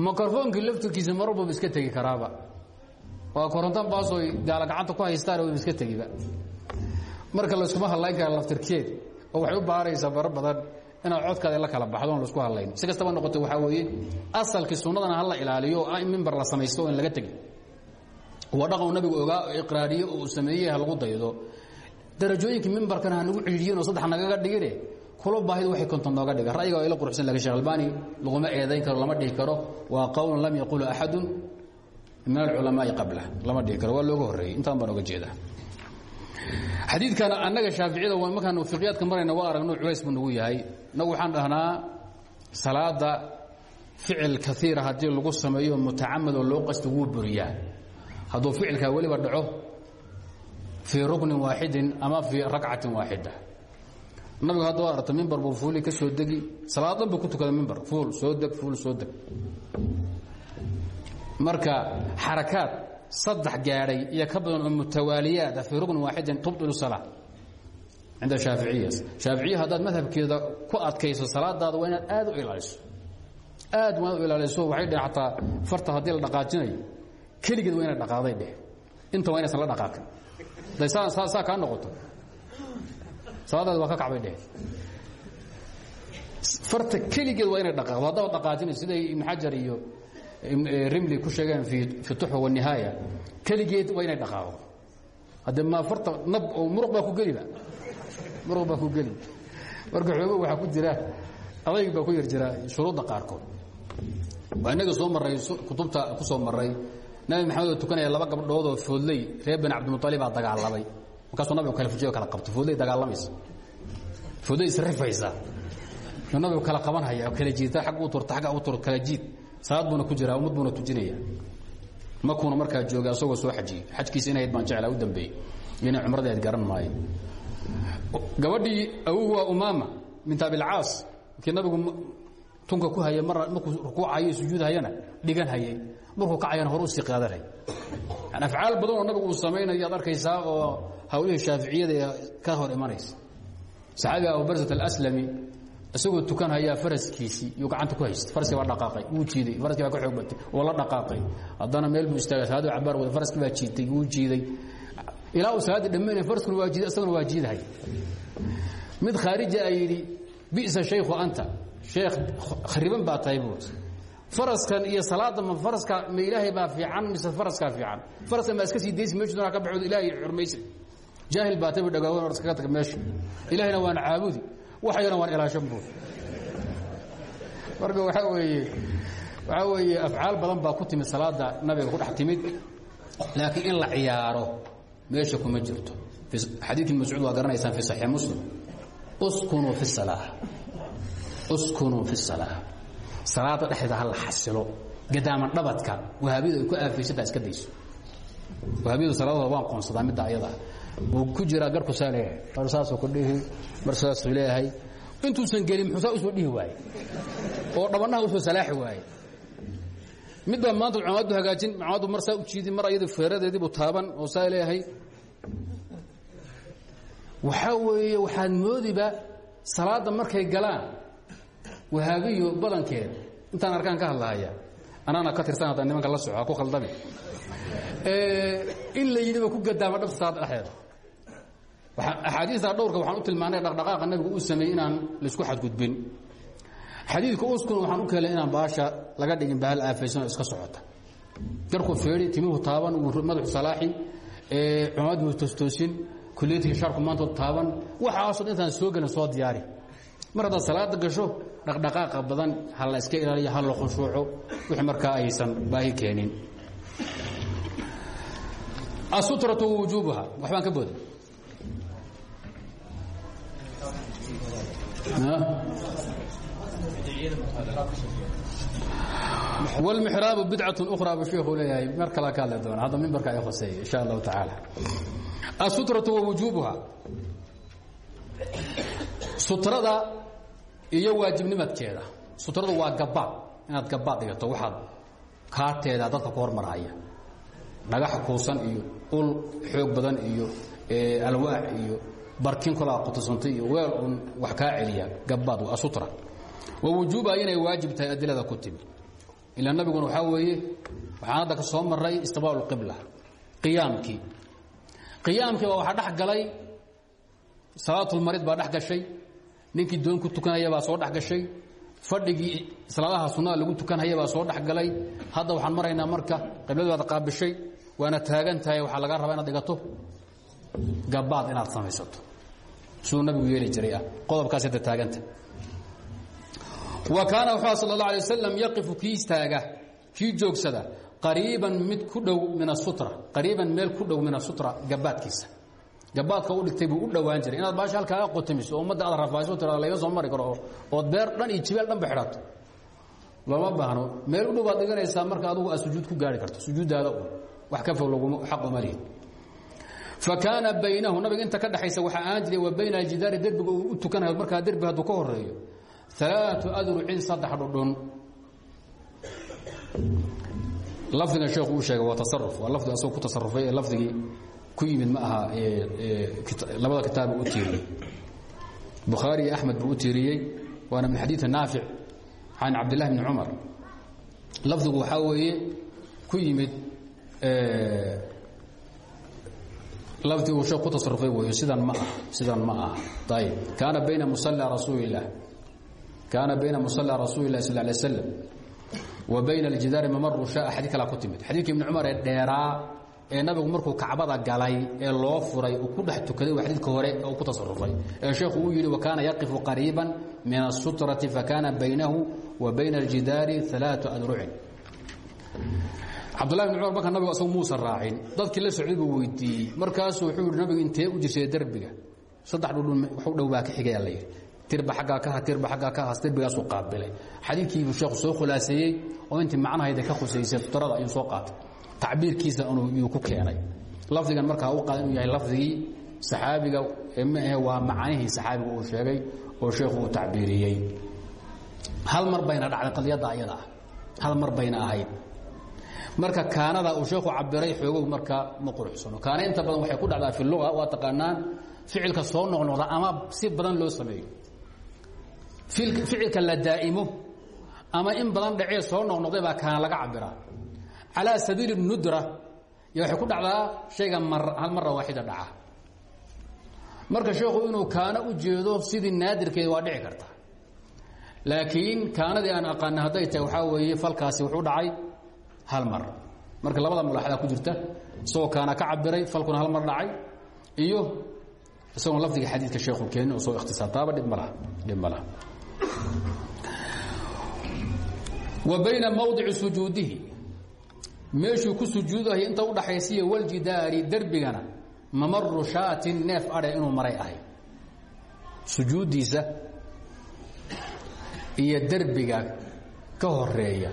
mikrofoonkii laftirkiisa mar walbaba iska tegi karaaba. Waa korontan baasoo gaala gacanta ku haystaan wayba iska tegiba marka layskuma hadlayn kara laftirkeed oo waxay u baaraysaa faro badan inaad codkaada la kala baxdo on la isku hadlayn si kastaba noqoto waxaa weeye asalkii sunnadana hala ilaaliyo oo in mimbar la samaysto o in laga tegi waa dhaqan nabigu ogaa iqraariye oo uu sameeyey ha lagu daydo. Darajooyinkii mimbarkana ha nagu ciidiyin oo saddex nagaga dhigine kula baahida waxay konton nooga dhiga. Ra'yiga waa ila quruxsan laakiin shekh albani laguma eedayn karo lama dhihi karo. Waa qowlun lam yaqulu axadun min alculamaai qabla lama dhihi karo waa looga horreeyey. Intaan baan oga jeedaa. Xadiidkan annaga shaaficiyada markaan fiqiyaadka marayna waa aragno culays buu nagu yahay. Inagu waxaan dhahnaa salaada ficil kaiira haddii lagu sameeyo mutacamad oo loo qasta wuu buriyaa hadduu ficilkaa weliba dhaco fii ruknin waaxidin ama fii rakcatin waaxida nabigu hadda waa aragta mimbar buu fuuli ka soo degi salaad dhan buu ku tukada mimbar fuul soo deg fuul soo deg. Marka xarakaad saddex gaadhay iyo ka badan oo mutawaaliyaad ah fii ruknin waaxidin tubdilu salaa cinda shaaficiya shaaficiya haddaad madhabkeeda ku adkayso salaadaada waa inaad aad u ilaaliso. Aad waa u ilaaliso waxay dheh ataa farta haddii la dhaqaajinayo keligeed waa inay dhaqaaday dheh inta waa inaysan la dhaqaaqin. Saa kaa noqoto. Salaadaada waa ka kacbay dheh farta keligeed waa inay dhaqaaqdo. Haddaba dhaqaajinayso siday ibn xajar iyo rimli ku sheegeen fi fi tuxfa wanihaaya keligeed waa inay dhaqaaqdo. Haddee ma farta nab oo muruq baa ku geliba muruq baa ku geli. Marka xoogo waxaa ku jira adayg baa ku yar jira shuruudda qaarkood. Waa inaga soo marray kutubta ku soo marray nabi maxamed oo tukanaya laba gabdhood oo foodley reer bani cabdilmualibaa dagaalamay. Markaasuu nabigu kale fujiyo kala qabto. Foodley dagaalamaysa. Foodley isrifaysa yuu nabigu kala qabanhaya oo kala jiidta agg u turta agga u tur kala jiid salaad buuna ku jiraa ummad buuna tujinaya. Makuuna markaa jooga asagoo soo xajiyey. Xajkiisa inayd baan jeclaa u dambeeyey. Inay cumradii ayd garan maayo gabadhii awogu waa umaama bint abilcaas markii nabigu tunka ku hayay mar markuu rukuucayo sujuud hayana dhigan hayay markuu kacayana hor u sii qaadanhay yani afcaal badan oo nabigu uu samaynayo ad arkaysaa oo hawlihii shaaficiyada ka hor imanaysa. Saxaabiga abubarsat alaslami isagoo tukan hayaa faraskiisii yuu gacanta ku haysta faraskii baa dhaqaaqay wuu jiiday. Faraskii baa ka xoog batay oo la dhaqaaqay. Haddana meel buu istaagay salaadu cabaar wada faraskii baa jiitay wuu jiiday. Ilaa uu salaaddii dhammaynaya faraskuna waa jiiday isaguna waa jiidahay. Mid khaarija a yidhi bisa shaykhu anta. Sheekh khariban baa tahay buuri faraskan iyo salaadda ma faraska ma ilaahay baa fiican mise faraskaa fiican? Faraskan baa iska sii daysi meeshu doonaa ka baxood ilaahay xurmaysa. Jaahil baa tabi dhagaawan or iskaga taga meesha. Ilaahayna waan caabudi waxayana waan ilaashan buuri marka waxaa weeye waxaa weeye afcaal badan baa ku timid salaada nabiga ku dhex timid laakiin in la ciyaaro meesha kuma jirto. Xadiidkii mascuud waa garanaysaan fi saxiix muslim. Uskunuu fi salaa uskunuu fi salaa salaada dhexdeeda ha la xasilo. Gadaaman dhabadka wahaabiyadu ay ku aafaysantaa iska dayso. Wahaabiyadu salaadooda waan qoonsadaa midda ayadaa wuu ku jiraa garku saa leeyahay mar saasuu ku dhihi mar saasuu leeyahay. Intuusan gelin muxuu saa u soo dhihi waaye oo dhabanaha u soo salaaxi waaye midbaa maanta cumamaddu hagaajin cumamaddu mar saa u jiidin mar ayadu feeradeediibuu taaban oo saa leeyahay. Waxaa weeye waxaad moodiba salaadda markay galaan wahaabiyo badankeed intaan arkaan ka hadlahaya anaana ka tirsan hadda nimanka la soco ha ku khaldami. In la yidhiba ku gadaama dhabta salaadda dhexdeeda axaadiista dhowrka waxaan u tilmaanay dhaqdhaqaaqa nabigu uu sameeyey inaan la isku xadgudbin. Xadiidka uskuna waxaan u keenay inaan baasha laga dhigin bahal aafaysan oo iska socota. Garku feedhi timuhu taaban madaxu salaaxi cumaduhu toostoosin kuliyadkii shaarku maantood taaban. Waxaasoo intaan soo gelin soo diyaari. Mar haddaad salaada gasho dhaqdhaqaaqa badan ha la iska ilaaliyo ha la khushuuco wixii markaa aysan baahi keenin. Asutratu wujuubuha waxbaan ka booday. Wlmixraabu bidcatun ukhraa buu sheekhu leeyahay mar kalaa ka hadli doona hadda mimbarka ay hoseeya insha allahu tacaala. Asutratu wa wujuubuha sutrada iyo waajibnimadkeeda. Sutradu waa gabaad inaad gabaad dhigato waxaad kaateeda dadka ku hormarhaya dhagax kuusan iyo ul xoog badan iyo alwaax iyo barkin kolaa qutusantay iyo weel uun wax kaa celiya gabaad waa sutra wa wujuubaha inay waajib tahay adilada ku timi ilaa nabiguna waxaa weeye waxaan hadda ka soo maray istiqbaal اqibla qiyaamkii. Qiyaamkii baa waxaa dhex galay salaatulmarid baa dhex gashay ninkii doon ku tukanayabaa soo dhex gashay. Salaadaha sunnada lagu tukanhayabaa soo dhexgalay hadda waxaan maraynaa marka qibladi qaabishay. Waana taagan tahay waxaa rabaa inaad dhigato. Gabaad inaad samaysato. Siduu nabigu yeeli jiray ah. qodobkaas hadda taaganta. Wa kaana wuxuu sal اllah yaqifu kii istaaga kii joogsada qariiban mid ku dhow min asutra qariiban meel ku dhow min asutra gabaadkiisa gabaadka u dhigtay buu u dhowaan jiray. Inaad baasha halkaaga qotamiso oo ummadda aad rafaaso tirada layga soo mari karo ood beer dhan iyo jibeel dhanba xidhato looma baahno. Meel u dhow baad dhiganaysaa marka adugu aad sujuud ku gaari karto sujuuddaada un wax ka fog laguma xaq uma lihin. Fa kaana baynahu nabiga inta ka dhexaysa waxaa aan jiray wa bayna aljidaari derbiga uu u tukanayo markaa derbi hadduu ka horeeyo aaau adrucin saddex dhudhun. Lafdigan sheekhu uu sheegay waa tasaruf waa lafdi asagoo ku tasarufay ee lafdigii ku yimid ma aha labada kitaabu u tiiriyey. Bukhaari iyo axmed buu waana min xadiidi naafic can cabdillahi bni cumar. Lafdigu waxaa ku yimid lafdi uu sheekh ku tasarufay weeyo sidan ma sidan ma aha. Kaana bayna musalla rasuuli illah kaana bayna musala rasuuli lah sal lay wa bayna aljidaari mamaru shaa xadii kalaa ku timid. Xadiidka ibni ee dheeraa ee nabigu markuu kacbada galay ee loo furay uu ku dhex tukaday waa xadiidka hore uu ku tasarufay ee sheekhu uu yidhi wakaana yaqifu qariiban min asutrati fakana baynahu wa bayna aljidaari alaau adrucin cabdullahi bn cumar marka nabigu asagu muusan raacin dadkii la socday buu weydiiyey. Markaasuu wuxuu yidhi nabigu intee u jirsay derbiga? Saddex dhudhun waxu dhow baa ka xigaya la tirba aggaa ka ha tirba aggaa ka has derbigaasuu qaabilay. Xadiidkiibuu sheekhu soo khulaaseeyey oo intii macnahayda ka khusaysay sutrada ayuu soo qaatay tacbiirkiisa yuu ku keenay. Lafdigan markaa u qaada inuu yahay lafdigii saxaabiga maahe waa macaanihii saxaabiga uu sheegay oo sheekhu uu tacbiiriyey. Hal mar bayna dhacday qadiyadda ayada ah. Hal mar bayna ahayd. Marka kaanada uu sheekhu cabiray xoogow marka ma quruxsano kaana inta badan waxay ku dhacdaa fi luga waa taqaanaan ficilka soo noqnoqda ama si badan loo sameeyo. Ficilka la daa'imo ama in badan dhacee soo noqnoqday baa kaana laga cabiraa calaa sabiili nudra y waxay ku dhacdaa shayga mar hal mara waaxida dhaca. Marka sheekhu inuu kaano u jeedo sidii naadirkeeda waa dhici karta. Laakiin kaanadii aan aqaana hadday tahay waxaa weeye falkaasi wuxuu dhacay hal mar. Marka labada mulaaxadaa ku jirta isagoo kaana ka cabiray falkuna hal mar dhacay iyo isagoon lafdiga xadiidka sheekhu keenin oo soo ikhtisaar taaba dhib wa bayna mawdici sujuudihi meeshuu ku sujuudahay inta u dhaxaysiya waljidaari derbigana mamaru shaatin neef adhe inuu maray ahay. Sujuuddiisa iyo derbiga ka horreeya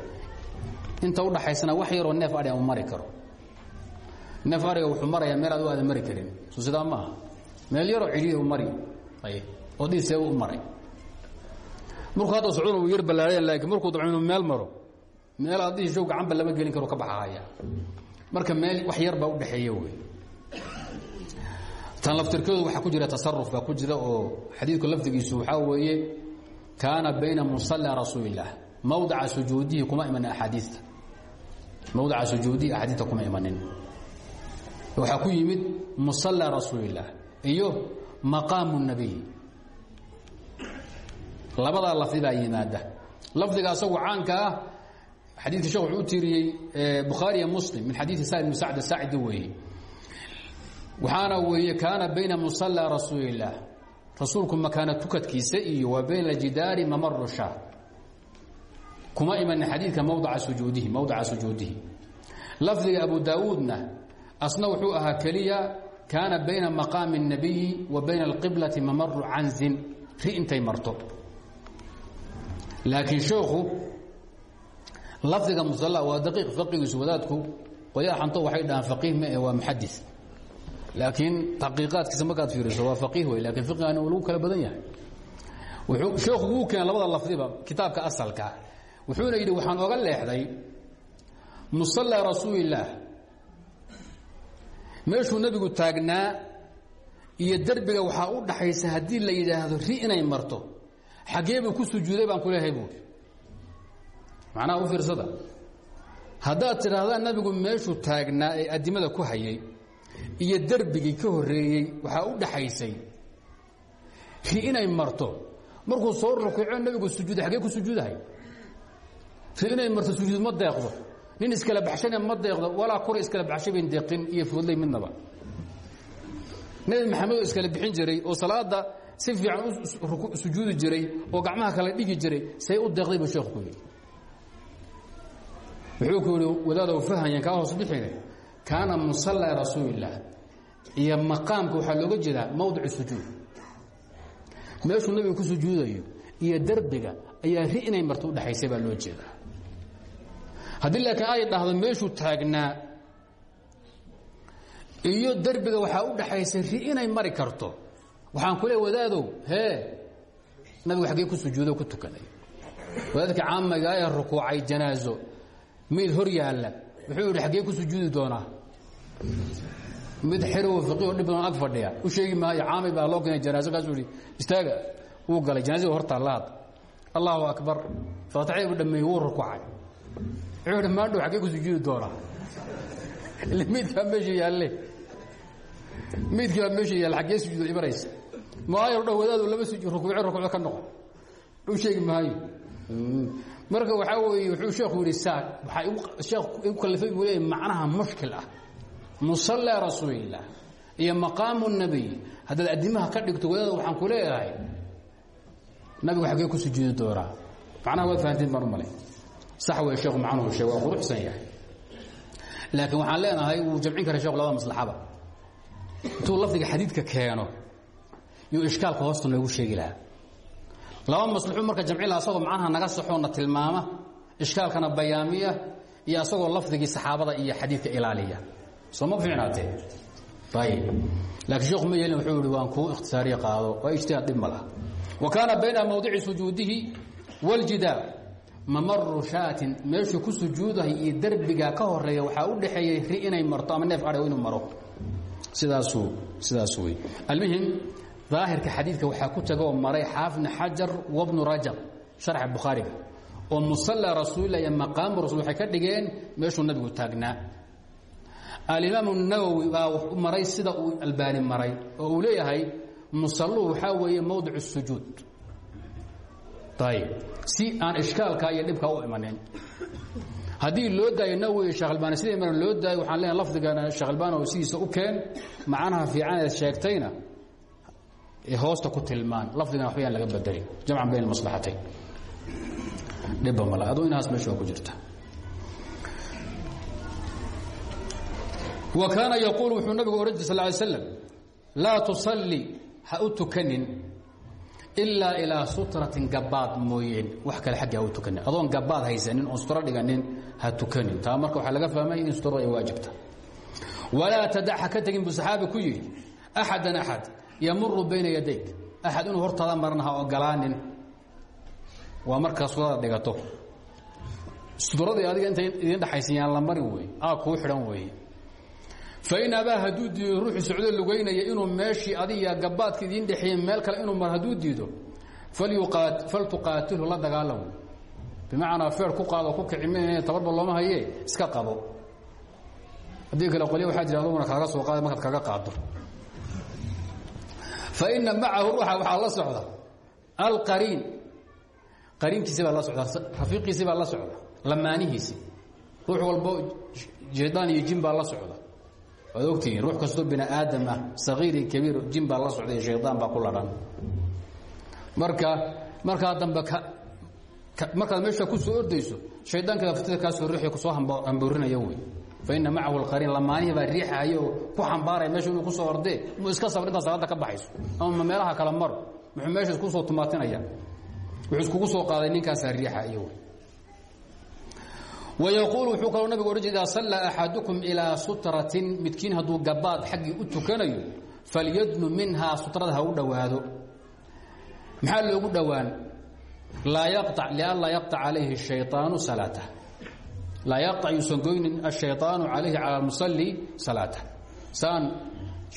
inta udhaxaysana wax yaroo neef adhi u mari karo. Neef ariga wuxuu marayaa meel aad u aadan mari karin. Soo sidaa ma aha. Meel yaroo cidhiya u mari. Oo dhiisee u maray. Markuu hadda wuu yar ballaaraya laakiin markuu dabco inuu meel maro meel aad dhihi show gacanba lama gelin karo ka baxahaya marka meel wax yar baa udhaxeeya wey. Tan laftirkoodu waxaa ku jira tasaruf baa ku jira oo xadiidku lafdigiisu waxaa weeye kaana bayna musalla rasuulillaah. Mawdaca sujuudihi kuma imanin axaadiista. Mawdaca sujuudihi axaadiista kuma imanin waxaa ku yimid musalla rasuulillaah iyo maqaamu nabiy. Labadaa lafdi baa yimaada. Lafdiga asagu caanka ah xadiidka shekh wuxuu u tiiriyey bukhaariya muslim min xadiidi sa'id bn sacd saacidi weeye. Waxaana weeye kaana bayna musallaa rasuulillaah rasuulku makaana tukadkiisa iyo wa bayna jidaari mamaru shaar kuma imanin xadiidka mawdaca sujuudihi mawdaca sujuudihi. Lafdiga abu daawuudna asna wuxuu ahaa keliya kaana bayna maqaami الnabiyi wa bayna alqiblati mamaru canzin. Ri intay marto. Laakiin sheekhu lafdiga musalla waa daqiiq faqigiisu wadaadku qolyaha xanto waxay dhahaan faqiih ma waa muxadis laakiin taqiiqaadkiisa markaad fiiriso waa faqiih wey laakiin fiqigani uu lagu kala badan yahay. Sheekhu wuu keenay labada lafdiba kitaabka asalka wuxuuna yidhi waxaan oga leexday musalla rasuulillaah meeshuu nebigu taagnaa iyo derbiga waxaa u dhaxaysa haddii la yidhaahdo ri inay marto xaggee buu ku sujuuday baan ku leehay buuri macnaha u fiirsada. Haddaad tidhaahdaan nabigu meeshuu taagnaa ee addimada ku hayay iyo derbigii ka horreeyey waxaa u dhaxaysay ri inay marto. Markuu soo rukuuco nebigu sujuuday xaggee ku sujuudahay? Ri inay marto sujuud ma deeqdo. Nin iskala baxshana ma deeqdo. Walaa kura iskala baxshay bayn deeqin iyo foodley midnaba. Nebi maxamed oo iskala bixin jiray oo salaada si fiican u sujuudi jiray oo gacmaha kala dhigi jiray say u deeqday buu sheekhu ku yidhi wuxuu ku yidhi wadaadaw fahanyan hoos bixine kaana musalla rasuulillaah iyo maqaamka waxaa looga jeedaa mawdicu sujuud. Meeshuu nabigu ku sujuudayo iyo derbiga ayaa ri inay marto udhexaysay baa loo jeedaa. Haddii laakiin ay dhahdo meeshuu taagnaa iyo derbiga waxaa u dhaxaysay ri inay mari karto waxaan ku leey wadaadow hee nabigu ku sujuudo ku tukanay. Wadaadka caamiga ee rukuucay janaazo mid hor yaalla. Wuxuu yidhi xaggee ku sujuudi doonaa? Mid xerow fiqiho dhib badan ag fadhiya. U sheegi maayo caami baa loo keenay janaaso kaasuu yidhi. Istaaga wuu galay. Janaazada hortaa lahad allahu akbar. Faatixadii buu dhameeyey wuu rukuucay wuxuu yidhi maandhow xaggee ku sujuudi doonaa? Midkaa meesha yaalle. Midkii baa meesha yaalla xaggee sujuuda imanaysa maayo dha wadaadu lama suju rukuuco rukuuco ka noqo u sheegi maayo marka waxaa weeye wuxuu sheekhu yidhi saa waxaa sheekh igu kallifay buu leeyahy macnaha mushkil ah. Musallaa rasuulillaah iyo maqaamu nabiy. Haddaad addimaha ka dhigto wadaada waxaan ku leeyahay nabigu xaggee ku sujuudi doonaa macnaha waad fahanteen baan u malay. Sax wey sheekhu macnuhu sheeg waa quruxsan yahay. Laakiin waxaan leenahay wuu jamcin kara sheekhu labada maslaxaba. Intuu lafdiga xadiidka keeno yuu ishkaalka hoosta noogu sheegi lahaa laba maslaxuu marka jamci laha asagoo macnaha naga saxoona tilmaama ishkaalkana bayaamiya iyo asagoo lafdigii saxaabada iyo xadiidka ilaaliya. Soo ma fiicnaatee? Ayib laakiin sheekhu ma yeelin wuxuu yihi waan kuu ikhtisaariye qaado waa ijtihaad dhib ma laha. Wa kaana bayna mawdici sujuudihi wاljidaar mamaru shaatin meeshuu ku sujuudahay iyo derbiga ka horreeya waxaa u dhexeeyey ri inay marto ama neef adhe inuu maro. Sidaasuu sidaas wey almuhim daahirka xadiidka waxaa ku tagoo maray xaafidna xajar wabnu rajab sharxa bukhaariga oo musalla rasuulilah iyo maqaamu rasul ka dhigeen meeshuu nabigu taagnaa. Alimaamu nawowi baa maray sida uu albaani maray oo uu leeyahay musalluhu waxaa weeye mowdic sujuud. Ayib si aan ishkaalka iyo dhibka u imanin. Haddii loo daayo nawowi sheekh albaani sida iman loo daayo waxaan leenahay lafdigana sheekh albaani oo sidiisa u keen macnaha fiican eed sheegtayna hoosta ku tilmaan. Lafdigana waxba yaan laga bedelin jamcan bayn maslaxatayn dhibba male aduu inahaas meesha waa ku jirta. Wa kaana yaquul wuxuu nabigu ohan jir sal ly slam laa tusalli ha u tukanin ilaa ilaa sutratin gabaad mooyeen. Wax kale xagga ha u tukanin. Adoon gabaad haysanin oon sutro dhiganin ha tukanin. Taa marka waxaa laga fahmay in sutrada ay waajibta. Walaa tadac ha ka tegin buu saxaabi ku yidhi axadan axad yamuru bayna yadayk. Axad inuu hortaada marna ha ogolaanin waa markaa sutrada dhigato. Sutradii adiga inta idin dhexaysan yaan la marin wey aa kuu xidhan weeye fain abaa hadduu diido ruuxii socdo lugaynaya inuu meeshii adiga gabaadka idiin dhexeeye meel kale inuu mar hadduu diido faltuqaatilhu la dagaalam bimacnaa feer ku qaado ku kici min tabarba looma haye iska qabo. Haddii kale qolya waxaa jira aduguna kaaga soo qaada markaad kaga qaado faina macahu ruuxa waxaa la socda. Alqariin. Qariinkiisi baa la socda rafiiqiisi baa la socda lamaanihiisi ruux walbo shaydaan iyo jin baa la socda. Waad ogtihiin ruux kastoo bini aadam ah sagiiri kabiir jin baa la socda iyo shaydaan baa ku ladhan marka markaa dambe ka markaad meesha ku soo ordayso shaydaanka laftada kaa soo riixi ku soo hamboorinaya wey faina macahu alqariin lamaanihi baa riixahay oo ku xambaaray meeshu inuu ku soo ordee muu iska sabr intaa ka baxayso. Ama meelaha kala maro muxuu meesha isku soo tumaatinaya wuxuu iskugu soo qaaday ninkaasaa riixayo wayaquulu wuxuu kaloo nabigu odhan jire idaa sallaa axadukum sutratin midkiin hadduu gabaad xaggii u tukanayo falyadnu minhaa sutrada u dhowaado. Maxaa loogu dhowaan? Laa yaqtac lianlaa yaqtac calayhi shayطaanu salaatah laa yaqطac yuusan goynin الشhayطaanu calayhi calى اlmusalli salaatah saan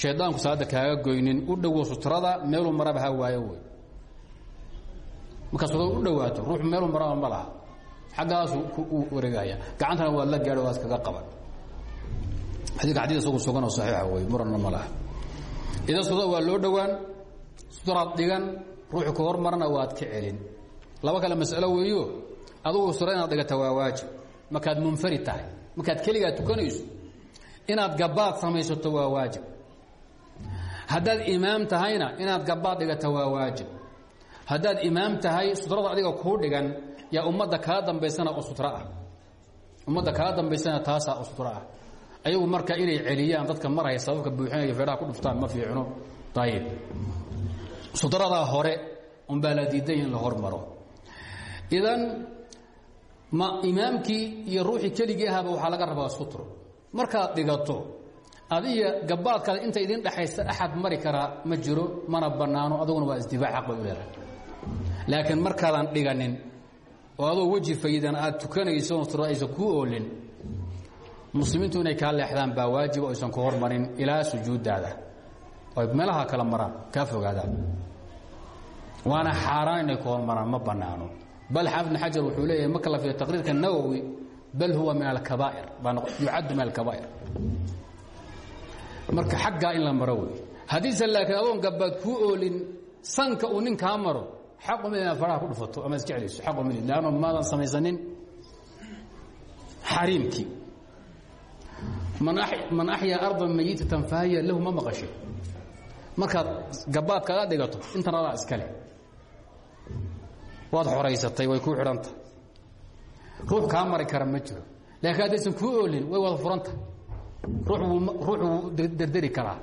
shaydaanku salaadda kaaga goynin u dhowo sutrada meeluu maraba ha waayo wey markaa sutrada u dhowaato ruuxu meeluu maraba ma laha xaggaasu u wareegaya gacantana waad la gaadho waad kaga qaban xadiika xadid isagu sugan oo saxiixa wey muranna ma laha idan sutrada waa loo dhowaan sutraad dhigan ruuxu ka hormarana waad ka celin laba kale masalo weeyo adugu sura inaad dhigata waa waajib markaad munfarid tahay markaad keligaa tukanayso inaad gabaad samaysato waa waajib. Haddaad imaam tahayna inaad gabaad dhigata waa waajib. Haddaad imaam tahay sutrada adiga kuu dhigan yaa ummadda kaa dambaysana oo ah. Ummadda kaa dambaysana taasaa oo ah. Ayagu marka inay celiyaan dadka maraya sababka buuxinaya feedhaha ku dhuftaan ma fiicno. Ayib sutradaa hore unbaa la diiday in la hormaro. Idan ma imaamkii iyo ruuxii keligii ahaba waxaa laga rabaa sutro markaad dhigato adiga gabaadkaada inta idin dhexaysa axad mari karaa ma jiro mana bannaano aduguna waa isdifaac xaq bay u leedahay. Laakiin markaadan dhiganin oo adoo weji fayidan aad tukanayso sutro aysan kuu oolin muslimiintu inay kaa leexdaan baa waajiba aysan ku hormarin ilaa sujuuddaada. Oy meelaha kala maraan kaa fogaadaan. Waana xaaraan inay ku hormaraan ma bannaano bal xaafid bn xajar wuxuu leeyahay marka la fiyo taqriirka nawowi bal huwa min alkabaa'ir baa yucaddu min alkabaa'ir marka xaggaa in la maro wey haddiise laakiin adoon gabaad kuu oolin sanka uu nin kaa maro xaq umid inaad faraha ku dhufato ama isjeclayso xaq umid leanno maadan samaysanin xariimkii man axyaa ardan mayitatan fahiya lahu ma maqashe markaad gabaad kaga dhigato intan adaa iskale waad xoraysatay way kuu xidhanta. Ruux kaa mari kara ma jiro. Laakiin haddaysan kuu oolin way wada furanta. Ruux wuu derderi karaa.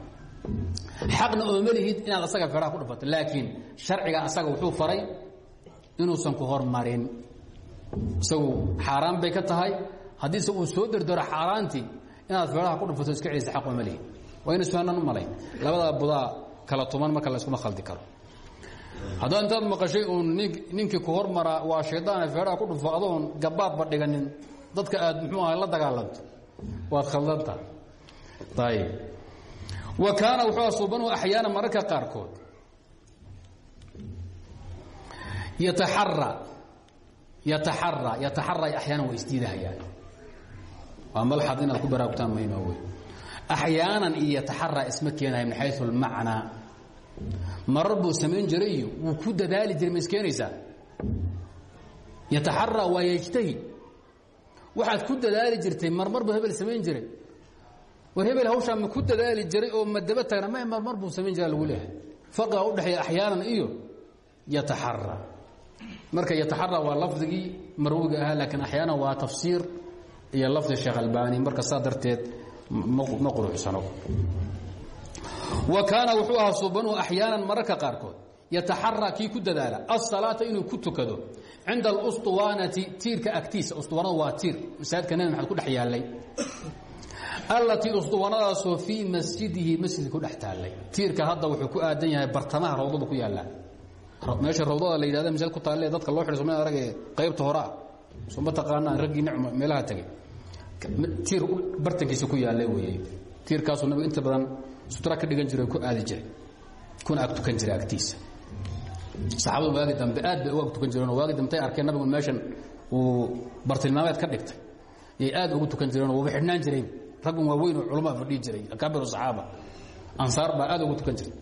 Xaqna ooma lihid inaad asaga feeraha ku dhufato laakiin sharciga asaga wuxuu faray inuusan ku hormarin. Isagu xaaraan bay ka tahay. Haddiise uu soo derdero xaaraantii inaad feeraha ku dhufato iska celisa xaq ooma lihid. Waa ina suaanan u malayn. Labadaa budaa kala tuman marka layskuma khaldi karo haddaa intaad maqashay uun ninkii ku hormaraa waa shaydaane feeraha ku dhufo adoon gabaadba dhiganin. Dadka aad muxuu aha la dagaalanto waad khaldanta. Ayib wa kaana wuxuu asuubanuhu axyaana mararka qaarkood. Yataxara yataxara yataxara axyaana waa isdiidahayaan waa malxad inaad ku baraarugtaan muhiima wey axyaanan iyo yataxara isma keenahay min xayu اlmacnaa marar buu samayn jiray wuu ku dadaali jiray ma iskeenaysaa yataxara waa yejtahid waxaad ku dadaali jirtay marmar buu hebel samayn jiray. War hebel hawshaa ma ku dadaali jiray oo ma daba marmar buu samayn jira lagu leehay farqiga u dhexeeya axyaanan iyo yataxara marka yataxara waa lafdigii marwiga ahaa laakiin axyaanan waa tafsiir iyo lafdi sheekh marka saa darteed ma quruxsano wa kaana wuxuu ahaa suubanuhu axyaanan mararka qaarkood yataxaraa kii ku dadaala asalaata inuu ku tukado cinda alustuwaanati tiirka agtiisa. Ustuwaanada waa tiir. Masaajidka nabi maxamed ku dhex yaallay. Allatii ustuwanadaasoo fii masjidihi masjidka ku dhex taallay. Tiirka hadda wuxuu ku aadan yahay bartamaha rawdada ku yaallaa. Meesha rawdada la yidhahda masaajid ku taalle dadka loo xidhay soma arage qaybta hore ah soma taqaanaan raggii nicmo meelaha tegay tiir bartankiisa sutra ka dhigan jiray ku aadi jiray. Kuna ag tukan jiray agtiisa. Saxaabadu waagi dambe aad bay u ag tukan jireen waagi dambe tay arkeen nabigu meeshan uu bartilmaameed ka dhigtay. Yay aad ugu tukan jireen waba xidhnaan jireen raggun waaweyn oo culamaa fadhihi jiray. Akaabiru saxaaba. Ansaar baa aad ugu tukan jiray.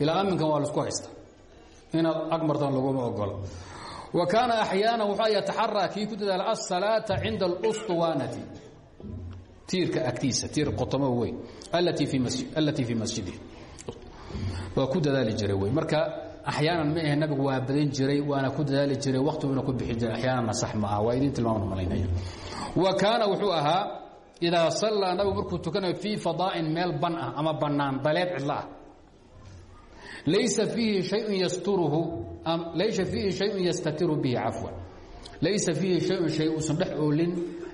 Ilaa aminkan waa la isku haysta inaad ag martaan laguma ogolo wa kaana axyaana wuxuu yataxaraa kii ku dadaala asalaata cinda alustuwaanati tiirka agtiisa tiir qotomo weyn allatii fii masjidih waa ku dadaali jiray wey marka axyaanan ma ahe nabigu waa badan jiray waana ku dadaali jiray waktiguna ku bixi jiray axyaananna sax ma ah waa idin malaynaya wa kaana wuxuu ahaa idaa sallaa nabigu markuu tukanayo fii fadaa'in meel ban ah ama bannaan daleed cidlo ah. Laysa fiihi shayun yasturuhu laysa fiihi shayun yastatiru bihi cafwan. Laysa fiihi shayun shay uusan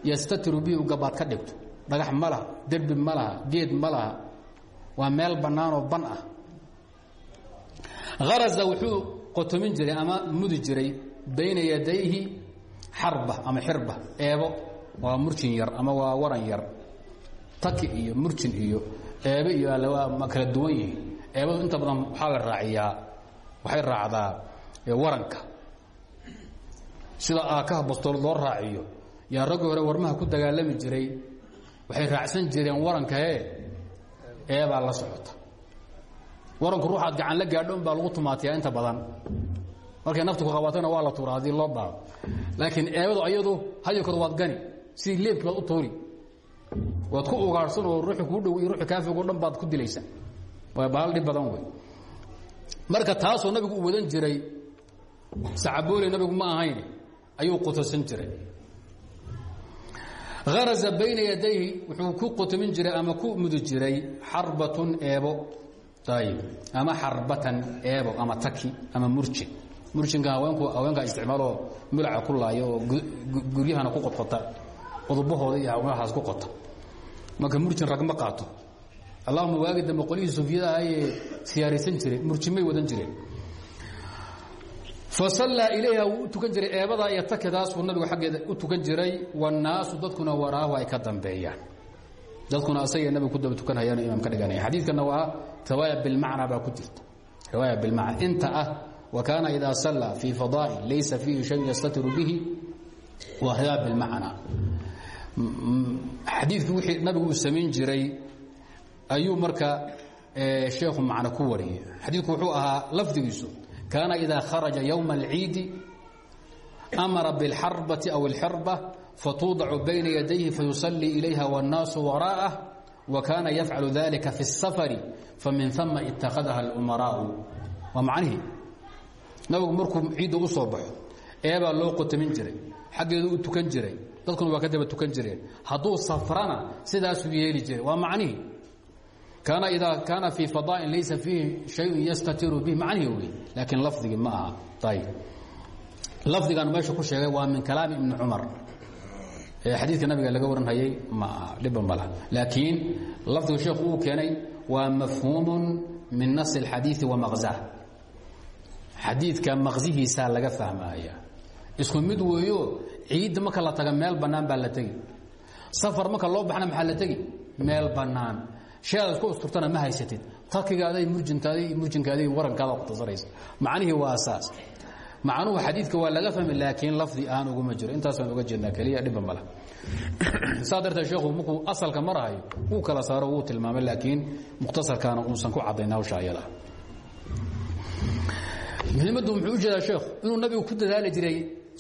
yastatiru bihi u gabaad ka dhigto dhagax ma laha derbi ma laha geed ma laha. Waa meel bannaanoo ban ah. Haraza wuxuu qotomin jiray ama mudi jiray bayna yadayhi xarba ama xirba eebo. Waa murjin yar ama waa waran yar. Taki iyo murjin iyo eebe iyo waa kala duwan yihiin. Eebadu inta badan waxaa raaciyaa waxay raacdaa waranka. Sida aakaha bastoolad loo raaciyo yaa raggii hore warmaha ku dagaalami jiray waxay raacsan jireen warankae eebaa la socota. Waranku ruuxaad gacan la gaadho baa lagu tumaatiyaa inta badan. Markay naftu ku qabatana waa la tuura haddii loo baado laakiin eebadu ayadu hayakooda waad gani sidii leebkii baad u tuuri. Waad ku ugaadhsan oo ruuxi kuu dhow iyo ruuxi kaafigo dhan baad ku dilaysaa waa bahal dhib badan wey marka taasoo nabigu uu wadan jiray sacaboole nabigu ma ahayn ayuu qutosan jiray haraza bayna yadayhi wuxuu ku qotomin jiray ama ku mudi jiray xarbatun eebo ama xarbatan eebo ama taki ama murjin murjinka haweenkaa isticmaaloo mulaca ku laaya oo guryahana ku qodqota qudubahooda iyo haweenahaas ku qota marka murjin rag ma qaato allahuma waagi dambe qolyihii sufiyada ahayee siyaaraysan jireen murjimay wadan jireen fasallaa ilayha wuu u tukan jiray eebadaa iyo takidaasuu nabigu xaggeeda u tukan jiray wannaasu dadkuna waraahu ay ka dambeeyaan. Dadkuna asagay nabigu ku daba tukanhayaan imaam ka dhiganaya. Xadiidkana waa riwaaya bilmacnaa baa ku jirta. Riwaaya bilmacna. Inta ah wa kaana idaa sallaa fii fadaa'in laysa fiihi shayun yastatiru bihi. Waa riwaaya bilmacnaa xadiidkii wixii nabigu uu samayn jiray ayuu marka sheekhu macno ku wariyey. Xadiidku wuxuu ahaa lafdigiisu kaana idaa kharaja yowma alciidi amara biاlxarbati aw اlxirba fatuudacu bayna yadayhi fayusallii ilayha wاnnaasu waraa'ah wa kaana yafcalu dalika fi الsafari famin ثama ittakhadaha اlumaraau waa macnihii nabigu markuu ciidda u soo baxo eebaa loo qotamin jiray xaggeedu u tukan jiray dadkuna waa ka daba tukan jireen hadduu safrana sidaasuu yeeli jiray waa macnihii Kaana idaa kaana fii fadaa'in laysa fiihi shayun yastatiru bih macnihi wey laakiin lafdigii ma aha. Ayb lafdigan meesha ku sheegay waa min kalaami ibni cumar. Xadiidka nabiga laga waranhayay ma aha dhiba ma laha. Laakiin lafdiga sheekhu uu keenay waa mafhuumun min nasi اlxadiiثi wa maqzah xadiidka maqsihiisaa laga fahmaya isku mid weeyo ciidda marka la taga meel bannaan baa la tegi. Safar marka loo baxna maxaa la tegi? Meel bannaan sheedaad isku usturtana ma haysatid. Takigaaday murjintaada murjinkaada warankaada qtasaraysa macnihii waa saas. Macnuhu xadiidka waa laga fahmi laakiin lafdi aan uguma jiro. Intaasaan uga jeednaa keliya dhiba mala saa darteed sheekhu markuu asalka marahayo wuu kala saaro wuu tilmaamay laakiin mukhtasarkaana uusan ku caddayn hawsha ayada muhiimaddu muxuu u jeedaa sheekhu inuu nabigu ku dadaali jiray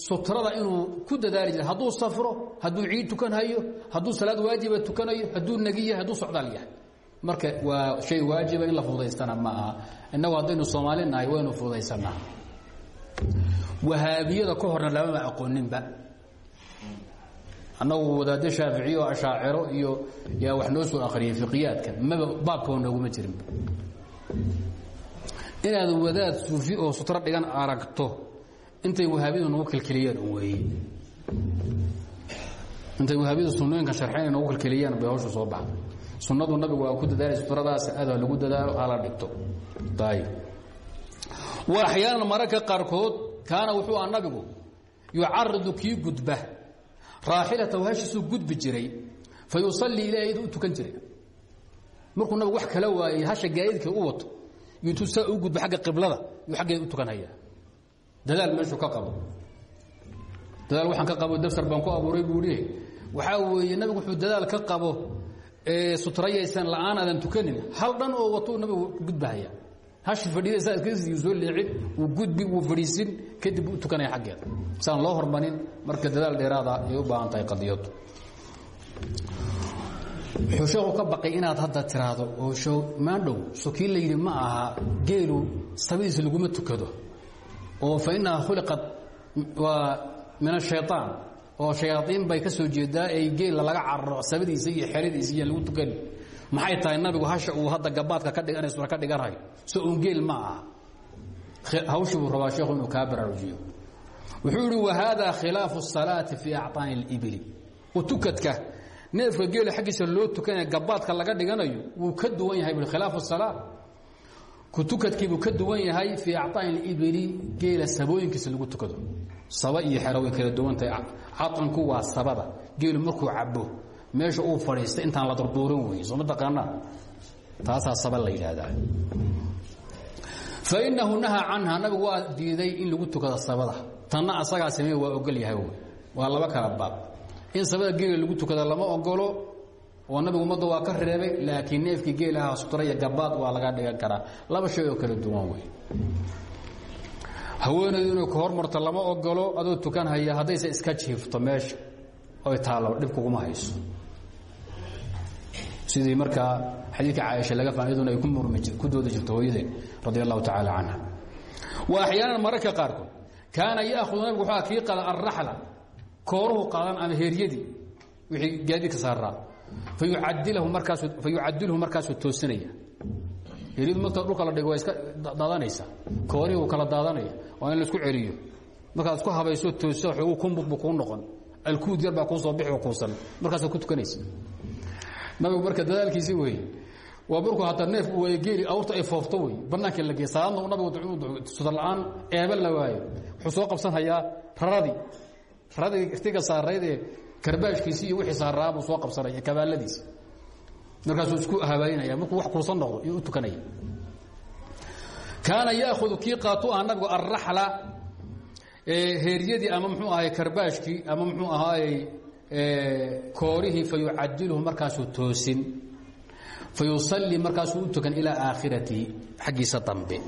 sutrada inuu ku dadaali jiray. Hadduu safro hadduu ciid tukanhayo hadduu salaad waajiba tukanayo hadduu negi yahay hadduu socdaal yahay marka waa shay waajiba in la fudaystana ma aha innagu haddaynu soomaali nahay waynu fudaysanaa wahaabiyada ka horna lamama aqooninba annagu wadaaddo shaaficiyo o ashaaciro iyo yaa wax noo soo akhriyey fiqiyaadka maba baabkoo nooguma jirinba inaad wadaad suufi oo sutro dhigan aragto intay wahaabidu nagu kelkeliyeen un weeye. Intay wahaabidu sunnooyinka sharxeyn nagu kelkeliyeen bay hawshu soo baxda sunnadu nabigu waa ku dadaalay sutradaas aad ha lagu dadaalo hala dhigto. Wa axyaanan mararka qaarkood kaana wuxuu ah nabigu yucaridu kii gudba raaxilatahu hashiisuu gudbi jiray fa yusallii ilaahay u tukan jiray. Markuu nabigu wax kala waayey hasha gaadiidka u wato intuu saa u gudba agga qiblada yuu aggeeda u tukanhayaa dadaal meeshuu ka qabo. Dadaal waxaan ka qabo daftar baan ku abuuray buu dhihi waxaa weeye nabigu wuxuu dadaal ka qabo sutrayaysan la'aan aadan tukanin hal dhan oo watuu nabigu gudbahaya. Hashi fadhiidaysaa iskasiiyu soo leecin wuu gudbi wuu fadhiisin kadib u tukanaya xaggeeda. Loo hormarin marka dadaal dheeraada ay u baahan tahay qadiyadu wuxuu ka baqay inaad hadda tiraahdo oo maandhow so kii la yidhi ma aha geelu sabadiisa laguma tukado. Oo fa innaha khuliqat waa min ashayطaan oo shayaaiin bay ka soo jeedaa ay geela laga cararo sabadiisa iyo xeradiisa iyo lagu tukani maxay tahay nabigu hasha uu hadda gabaadka ka dhiganay sura ka dhiganayo so un geel ma aha hawshii buu rabaa sheekhu inuu kaa baraarujiyo wuxuu yihi wahada khilaafu الsalaati fii acطaani اlibili tukadka neefka geela xaggiisa loo tukanaya gabaadka laga dhiganayo wuu ka duwan yahay bui khilaafu الsalaa kutukadkiibuu ka duwan yahay fii acطaani اlibili geela sabooyinkiisa lagu tukado saba iyo xero way kala duwan tahay. Caطanku waa sabada geelu markuu cabo meesha uu fadhiista intaan la durduurin wey soo ma taqaanaa? Taasaa saba la yidhaahdaa. Fainahu nahaa canha nabigu waa diiday in lagu tukado sabada. Tanna asagaa samey waa ogol yahay waa laba kala baab. In sabada geela lagu tukada lama ogolo oo nabigu ummadda waa ka reebay laakiin neefkii geelaha sutra iyo gabaad waa laga dhigan karaa. Laba shay oo kala duwan wey haweenaydu inay ku hormarto lama ogolo adoo tukanhaya haddayse iska jiifto meesha. Oy taallo dhib kuguma hayso. Sidii markaa xadiidka caaisha laga fahmay iyaduna ay ku doodi jirto hooyadeen radi allahu tacaala wa axyaanan mararka qaarkood kaana yaahudu nabigu wuxuu kii alraxla kooruhu qaadan ama heeryadii wixii gaadiidka saaraa markaasuu fayucadilhu markaasuu toosinaya heeryadu marka dhulka la dhigo waa iska daadanaysaa koorihii wuu kala daadanaya waa in la isku celiyo. Markaad isku habayso toosiso xoogu kumbug buu kuu noqon. Alkuud yar baa kuu soo bixi oo kuusan. Markaasaad ku tukanaysa nabigu marka dadaalkiisi wey waa markuu hataa neef u waayo geeli awrta ay foofto wey. Banaanka la geey salaadna nabigu sudar la'aan eeba la waayo. Wuxuu soo qabsanhayaa raradii raradii irtiga saarayd ee karbaashkiisi iyo wixii saaraa buu soo qabsanaya kabaaladiisi markaasuu isku habaynaya markuu wax kuusan noqdo iyo u tukanaya. Kaana yaahudu kii qaatu ah nabigu alraxla heeryadii ama mxuu ahay karbaashkii ama mxuu ahaayey koorihii fayucadilhu markaasuu toosin fayusallii markaasuu u tukan ilaa aakhiratihi xaggiisa dambe.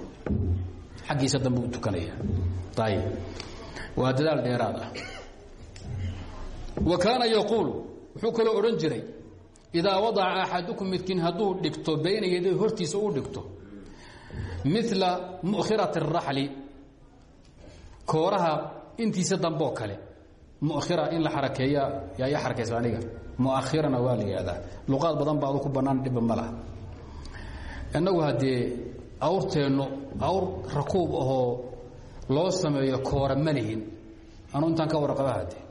Xaggiisa dambe u tukanaya. Ayib waa dadaal dheeraad ah. Wa kaana yaquul wuxuu kaloo odhan jiray idaa wadaca axadukum midkiin hadduu dhigto bayna yaday hortiisa u dhigto mila mukhirati الraxli kooraha intiisa dambeoo kale mukhira in la xarakeeya yaa i xarakaysa aniga muakhirana waa la yidhahdaa luqaad badan baa adu ku bannaan dhibba ma laha innagu haddee awrteennu awr rakuub ahoo loo sameeyo koora ma lihin anuu intaan ka warqaba haddee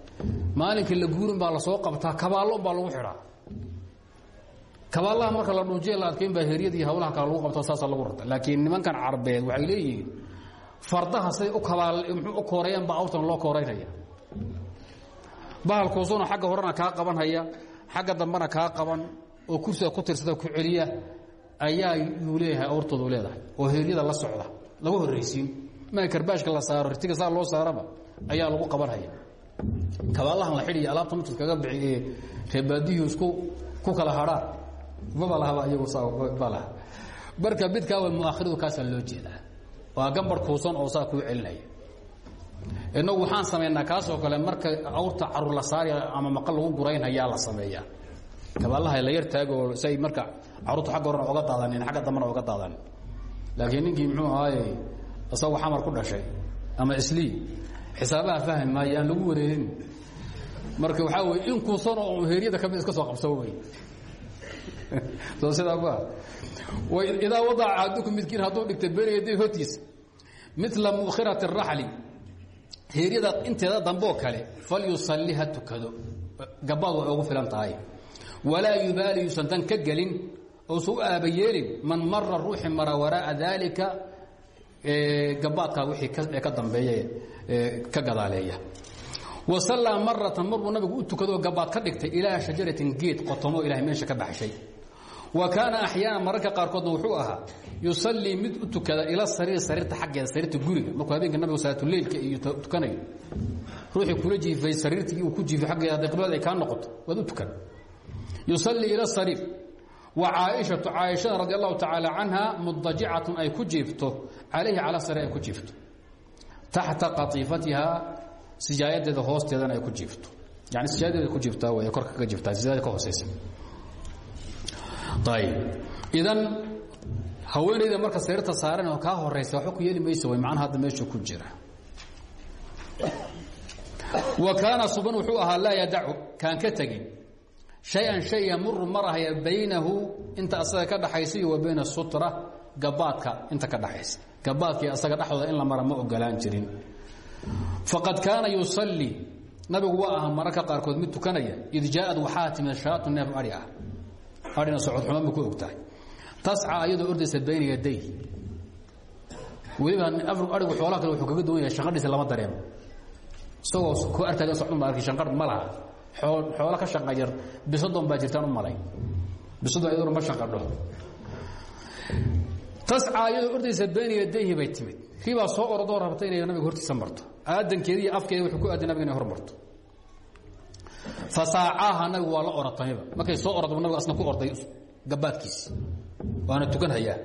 maalinka la guurin baa la soo qabtaa kabaallo baa lagu xidhaa kabaallaha marka la dhunjiya la adkayn baa heryadii hawlaha kale lagu qabto saasa lagu rarta laakiin nimankan carbeed waxay leeyihiin fardaha say u kooreeyaan baa awrtan loo kooraynaya bahalkuusuna xagga horena kaa qaban haya xagga dambena kaa qaban oo kursiga ku tirsada ku celiya ayaa yuu leeyahay awrtoodu leedahay. Oo heeryada la socda lagu horraysiin. Maa karbaashka la saaro ritiga saa loo saaraba ayaa lagu qaban haya. Kabaallahan la xidhiya alaabta martu kaga bixi ku kala hadhaan maba lahaba iyagu ba laha marka midkaa wa muaakhiradu kaasaa loo jeedaa. Waa gambar kuusan oo saa kuu celinaya. Inagu waxaan samaynaa kaasoo kale marka awrta carur la saaraya ama maqal lagu guraynhayaa la sameeyaa. Kabaalaha la yar taago say marka carruurtu agga horena oga daadanin agga dambena oga daadanin laakiin ninkii muxuu ahaaye isagoo xamar ku dhashay ama islii xisaabaha fahmi maayo aan lagu wareerin. Marka waxaa weye in kuusan oo heeryada ka mid iska soo qabso wey soo sidaa ma idaa wadaca axadukum midkiin hadduu dhigtay beyna yaday hortiisa mila mukhirati heeryada inteeda dambeoo kale falyusalli ha tukado. Gabaad way ugu filan tahay. Walaa yubaali yuusan tan ka gelin ousan u aabayeelin man mara ruuxi mara waraa'a daalika wixii ka dambeeya ka gadaaleeya. Wa sallaa maratan marbuu nabigu u tukadoo gabaad ka dhigtay ilaa shajaratin geed qotomo ilahay meesha ka baxshay wa kaana axyaana mararka qaarkoodna wuxuu ahaa yusallii mid tukada ila sariir sariirta xaggeeda sariirta guriga. Markuu habeenka nabigu salaatuleilka iyo tukanayo ruuxii kula jiifay sariirtii uu ku jiifay aggeeda hadday ay kaa noqoto waad tukan. Yusallii ila sariir. Wa caaishatu caaishada radi allahu tacaala canha mudajicatun ay ku jiifto calayhi cala sariir ay ku jiifto. Taxta qatiifatiha sijaayadeeda hoosteedana ay ku jiifto. Yani sijaayadeeda ku jiiftaa way korka ka jiiftaa sijaayada ka hooseysa idan haweenayda marka sariirta saaran oo kaa horeysa waxba ku yeeli maysa way macnaha hadda meesha ku jira. Wa kaana suban wuxuu ahaa laa yadacu kaan ka tegin. Shay-an shay yamuru marahaya baynahu inta asaga ka dhaxaysa iyo wa bayna sutra gabaadka inta ka dhaxaysa. Gabaadkii asaga dhexdooda in la mara ma ogolaan jirin. Faqad kaana yusallii nabigu waa aha mararka qaarkood mid tukanaya. Id jaaad waxaa timid shaatu neef ai ah adhina socodxuma ma ku ogtahay tasca ayadoo ordaysa bayna yaday weliba arigu xoolaha kale wuxuu kaga duwan yahay shanqadhiisa lama dareemo. Isagoo ku artaagan socdun baa arkay shanqadh ma laha. Xoolo ka shanqayar bisadon baa jirtaan u malay. Bisadon iyaduna ma shanqadho tasca ayadoo ordaysa bayna yadayhi bay timid. Kii baa soo orodoo rabta inay nabiga hortiisa marto. Aadankeeda iyo afkeeda wuxuu ku aaday nabiga inay hor marto fasaacaaha nabigu waa la oratayba markay soo orada nabigu asna ku orday gabaadkiisi waana tukan hayaa.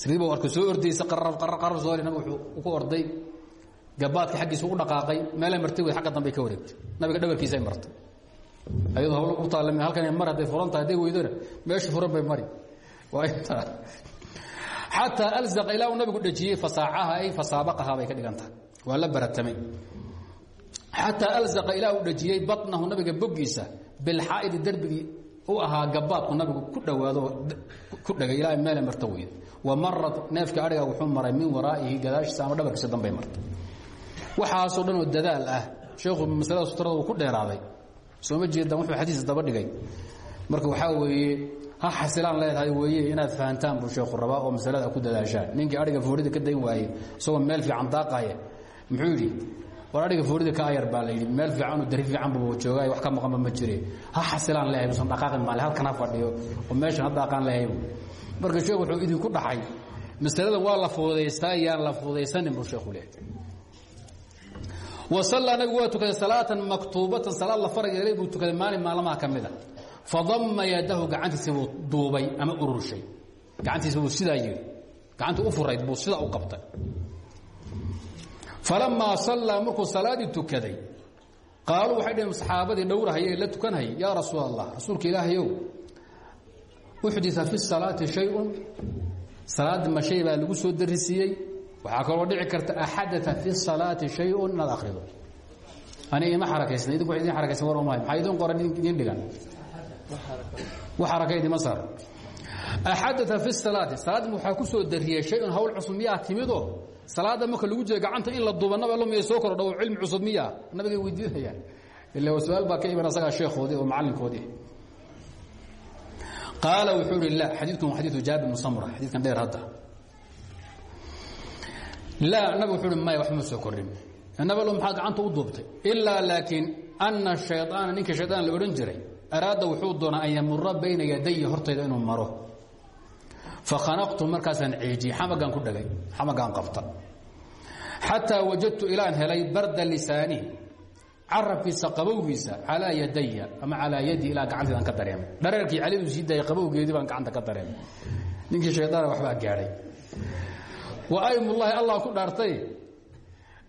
Sriiba arka soo ordaysa qarar soo nabigu wuxuu ku orday gabaadka xaggiisa u dhaqaaqay. Meelay martay way agga dambay ka wareegtay. Nabiga dhabarkiisa ay martay. Ayadoo hawlo u taalame halkan mar hadday furan tahay hadday weydona meesha furan bay mari waa intaa xataa alzaqa ilaa uu nabigu dhejiyey fasaacaha ay fasaabaqaha bay ka dhigan tahay. Waa la baratamay xataa alzaqa ilaa uu dhejiyey baطnahu nabiga boggiisa bilxaa'idi derbigii u ahaa gabaadku nabigu ku dhowaado ku dhegay ilaa meela marta weyda wa marad neefka adhiga wuxuu maray min waraa'ihi gadaashiisa ama dhabarkiisa dambay martay. Waxaasoo dhan oo dadaal ah sheekhu masalada sutrada uu ku dheeraaday. Sooma ha xasilaan leedahay weeye inaad fahantaan buu sheekhu oo masalada ku dadaashaan ninkii adhiga foorida ka dayn waayey isagoo meel fiican daaqaya muxuu yidhi war adhiga foorida ka ayar baa la yidhi meel fiicanoo dari fiican buu joogaay wax ka maqanba ma jire. Ha xasilaan leeyahay musan dhaqaaqin maale halkan ha fadhiyo oo meeshan ha daaqaan leeyahay marka sheekhu wuxuu idinku dhaxay masaladan waa la fududaystaa yaan la fududaysanin buu sheekhu leeyahay. Wasallaa nabigu waa tukaday salaatan maktuubatan salaad la farag yeelay buu tukaday maalin maalmaha ka mid a. Fadama yadahu gacantiisa buu duubay ama ururshay gacantiisa buu sidaa yidhi gacantii u furayd buu sidaa u qabtay falamaa sallaa markuu salaaddii tukaday qaaluu waxay dhaheen saxaabadii dhowrahayee la tukanhayay yaa rasuul allah rasuulka ilaahayow uxdita fi salaati shay-un salaadda ma shay baa lagu soo darisiiyey waxaa kaloo dhici karta axadata fi salaati shay-un inaad akhrido aniga ima xarakaysna idinku idin xarakaysan war mahay maxaa idin qoran idin dhigan wax xaraka idima sar axadata fi salaati salaadda waxaa ku soo dariyey shay-un hawl cusub miyaa timidoo salaadda marka lagu jeeda gacanta in la duuba naba lo miya soo kordha oo cilmi cusub miya nabigay weydiinayaan ila baa ka iman asagaa sheekhoodii oo macallinkoodii. Qaala wuxuu ihi la xadiidkan waa xadiidu jaabir bnu dheer hadda. Laa nabig wuxuu uhi maya soo kordhin nabalo maxaa gacanta u duubtay? Ilaa laakiin ana shayطaana ninka shayطaan la odhan jiray araada wuxuu doonaa an yamura bayna hortayda inuu maro fakanaqtu markaasaan ciijiyey xamagaan ku dhagay xamagaan qabta. Xataa wajadtu ilaan helay barda lisaani carabkiisa qabowgiisa calaa yadaya ama calaa yadi ilaa gacanteed aan ka dareemay. Dhareerkii calidu sii daayay qabowgeedii baan gacanta ka dareemay. Ninkii shaydaana waxbaa gaadhay. Wa aymullaahi allah ku dhaartay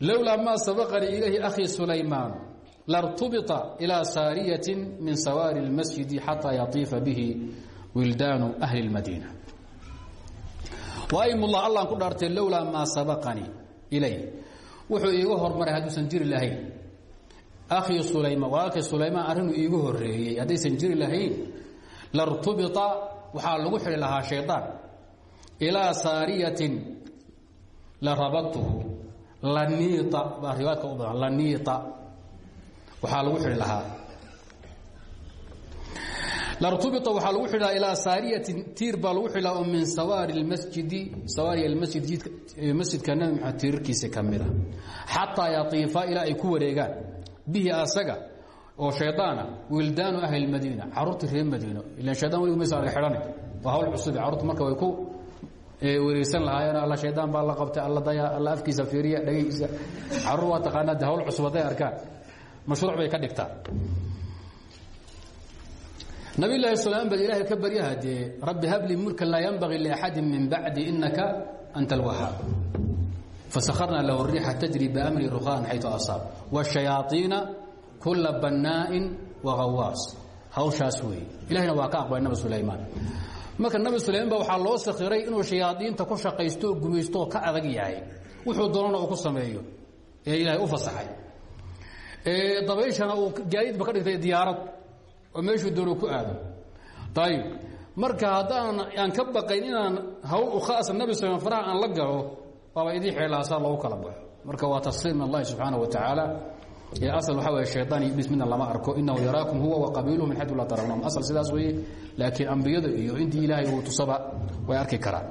lowlaa maa sabaqanii ilayhi akhii sulaymaan lartubita ilaa saariyatin min sawaari اlmasjidi xataa yatiifa bihi wildaanu ahli اlmadiina waymullah allaan ku dhaartay lowlaa maa sabaqanii ilay. Wuxuu iiga hormaray hadduusan jiri lahayn. Akhii sulaymaan walaalkay sulaymaan arrinuu iiga horeeyey haddaysan jiri lahayn lartubita waxaa lagu xidhi lahaa shaydaan ilaa saariyatin la rabadtuhu laniita baa riwaayadka u badan laniita waxaa lagu xidhi lahaa lartubita waxaa lagu xidhaa ilaa saariyatin tiir baa lagu xidhaa oo min sawaari lmasjidi sawaari almasjid masjidka nabi maxamed tiirarkiisa ka mida xataa yatiifa ilaa ay ku wareegaan. Bihi asaga oo shaydaana wildaanu ahli madiina carruurta reer madiino ilan shaydaan weligu maysa arga xidhane waa hawl cusub. Carruurta marka way ku wareegsan lahaayeen. Alla shaydaan baa la qabtay alla daya alla afkiisa fiiriya dhagihiisa carruur waa taqaanaa de hawl cusub hadday arkaan. Mashruuc bay ka dhigtaan nabi laahi sulaam baa ilaahay ka baryaha dee rabbi habli mulkan laa yanbagii liaxadin min bacdi inaka anta alwahaab. Fasakarna lahu riixa tajri biamri rukaan xayu asaab wاshayaaiina kula banaa'in wagawaas hawshaas weeye. Ilahina waa ka aqbalay nabi sulaymaan. Marka nabi sulaymaan ba waxaa loo sakiray inuu shayaadiinta ku shaqaysto oo gumaysto oo ka adag yahay. Wuxuu doonana uu ku sameeyo. Ee ilaahay u fasaxay. Dabayshana uu gaadiidba ka dhigtay diyaarad oo meeshuu doono ku aado. Ayib marka haddaan aan ka baqayn inaan hawl u khaasa nabi sulaymaan faraha aan la galo waaba idii xeelaasaa loogu kala baxo. Marka waa tafsiir min allahi subxaana wa tacaala asal waxaa wey shayطaan iyo iblis midna lama arko. Inahu yaraakum huwa waqabiiluhu min xayu laa tarawnahum asal sidaas weeye laakiin ambiyada iyo intii ilaahay uu tusaba way arki karaan.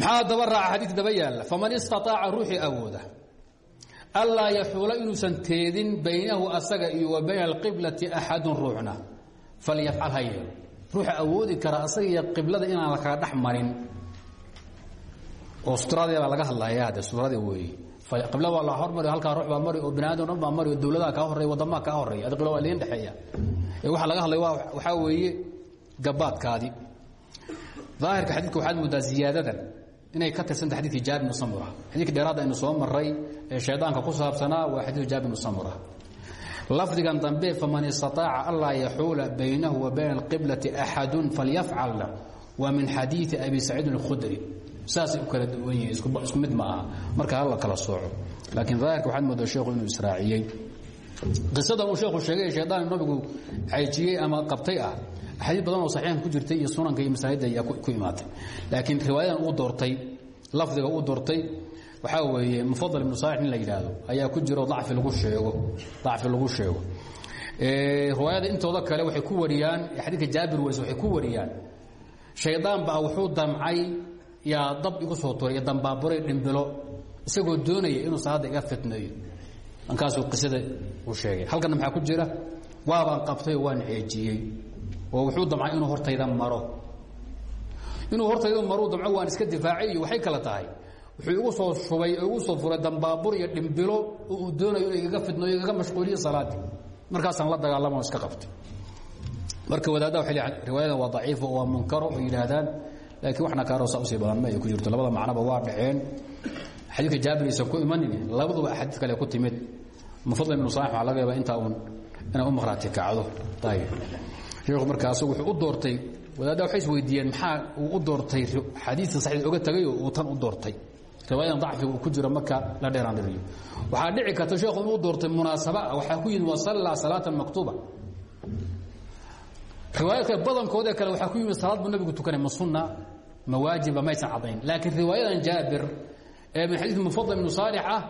Maxaa daba raaca xadiidka daba yaalla? Faman istaطaaca ruuxii awooda anlaa yaxuula inuusan teedin baynahu asaga iyo wa alqiblati axadun ruuxna. Falyafcal ha yeelo. Awoodi kara asaga iyo qiblada inaan la kala dhex marin oo laga hadlaya de sutradii weeye qibla waa la hormari halkaa ruux baa mari oo bani aadam dhan baa mari oo dawladaha kaa horreya wadamaha kaa horreya adi qibla waa liin dhexeeya. Ee waxaa laga hadlaya waxaa weeye gabaadkaadii daahirka xadiidka waxaad moodaa ziyaadadan inay ka tirsanta xadidkii jaabir bnu samura. Xadiidka dheeraadda aynu soo maray ee shaydaanka ku saabsanaa waa xadiidka jaabir bnu samura. Lafdigan dambe faman istaطaaca anlaa yaxuula baynahu wa bayna alqiblati axadun falyafcalna waa min xadiidi abi saciidin اlkhudri saasay u kala duwan yihiin isku mid ma aha marka hala kala sooco. Laakiin daahirka waxaad moodaa sheekhu inuu israaciyey. Qisada uu sheekhu sheegay shaydaan nabigu xayjiyey ama qabtay ah axaadiis badan oo saxiixan ku jirtay iyo sunanka iyo masaajidda ayaa ku imaatay. Laakiin riwaayadan uu doortay lafdiga uu doortay waxaa weeye mufadal ibnu saalix nin la yidhaahdo ayaa ku jiro dacfi lagu sheego dacfi lagu sheego. Riwaayada intooda kale waxay ku wariyaan xadiidka jaabir waris waxay ku wariyaan shaydaan baa wuxuu damcay yaa dab igu soo turay dambaaburay dhimbilo isagoo doonaya inuu salaadda iga fitneeyo markaasuu qisada uu sheegay. Halkanna maxaa ku jira? Waabaan qabtay waan ceejiyey oo wuxuu damcay inuu hortayda maro. Inuu hortayda maruu damco waan iska difaacay iyo waxay kala tahay. Wuxuu igu soo shubay oo igu soo furay dambaabur iyo dhimbilo oo uu doonayo inuu igaga fitneeyo igaga mashquuliyo salaaddii markaasaan la dagaalamo iska qabtay. Marka wadaadda waxay leeyahay riwaayadan waa daciif oo waa munkaro oo yidhaahdaan laakiin waxna kaaroosa u sii badan ma ay ku jirto. Labada macnoba waa dhaceen. Xadiidka jaabir aysan ku imanin labaduba axaadiid kale ku timid. Mufadl ibnu saalix waxaa laga yaabaa intaa uun inay u maqhraati kacdo ayib sheekhu marka asagu wuxuu u doortay. Wadaadda waxay is weydiiyeen maxaa uu u doortay xadiidka saxiid oga tagay oo uu tan u doortay? Riwaayadan dacfiga uu ku jiro marka la dheeraan dhiriyo waxaa dhici karta sheekhu inuu doortay munaasaba waxaa ku yimid wasallaa salaatan maktuuba. Riwaayadka badankooda kale waxaa ku yimid salaad buu nabigu tukanay ma sunna ma waajiba maysan caddayn. Laakiin riwaayadan jaabir ee min xadiid mufadal ibnu saalix ah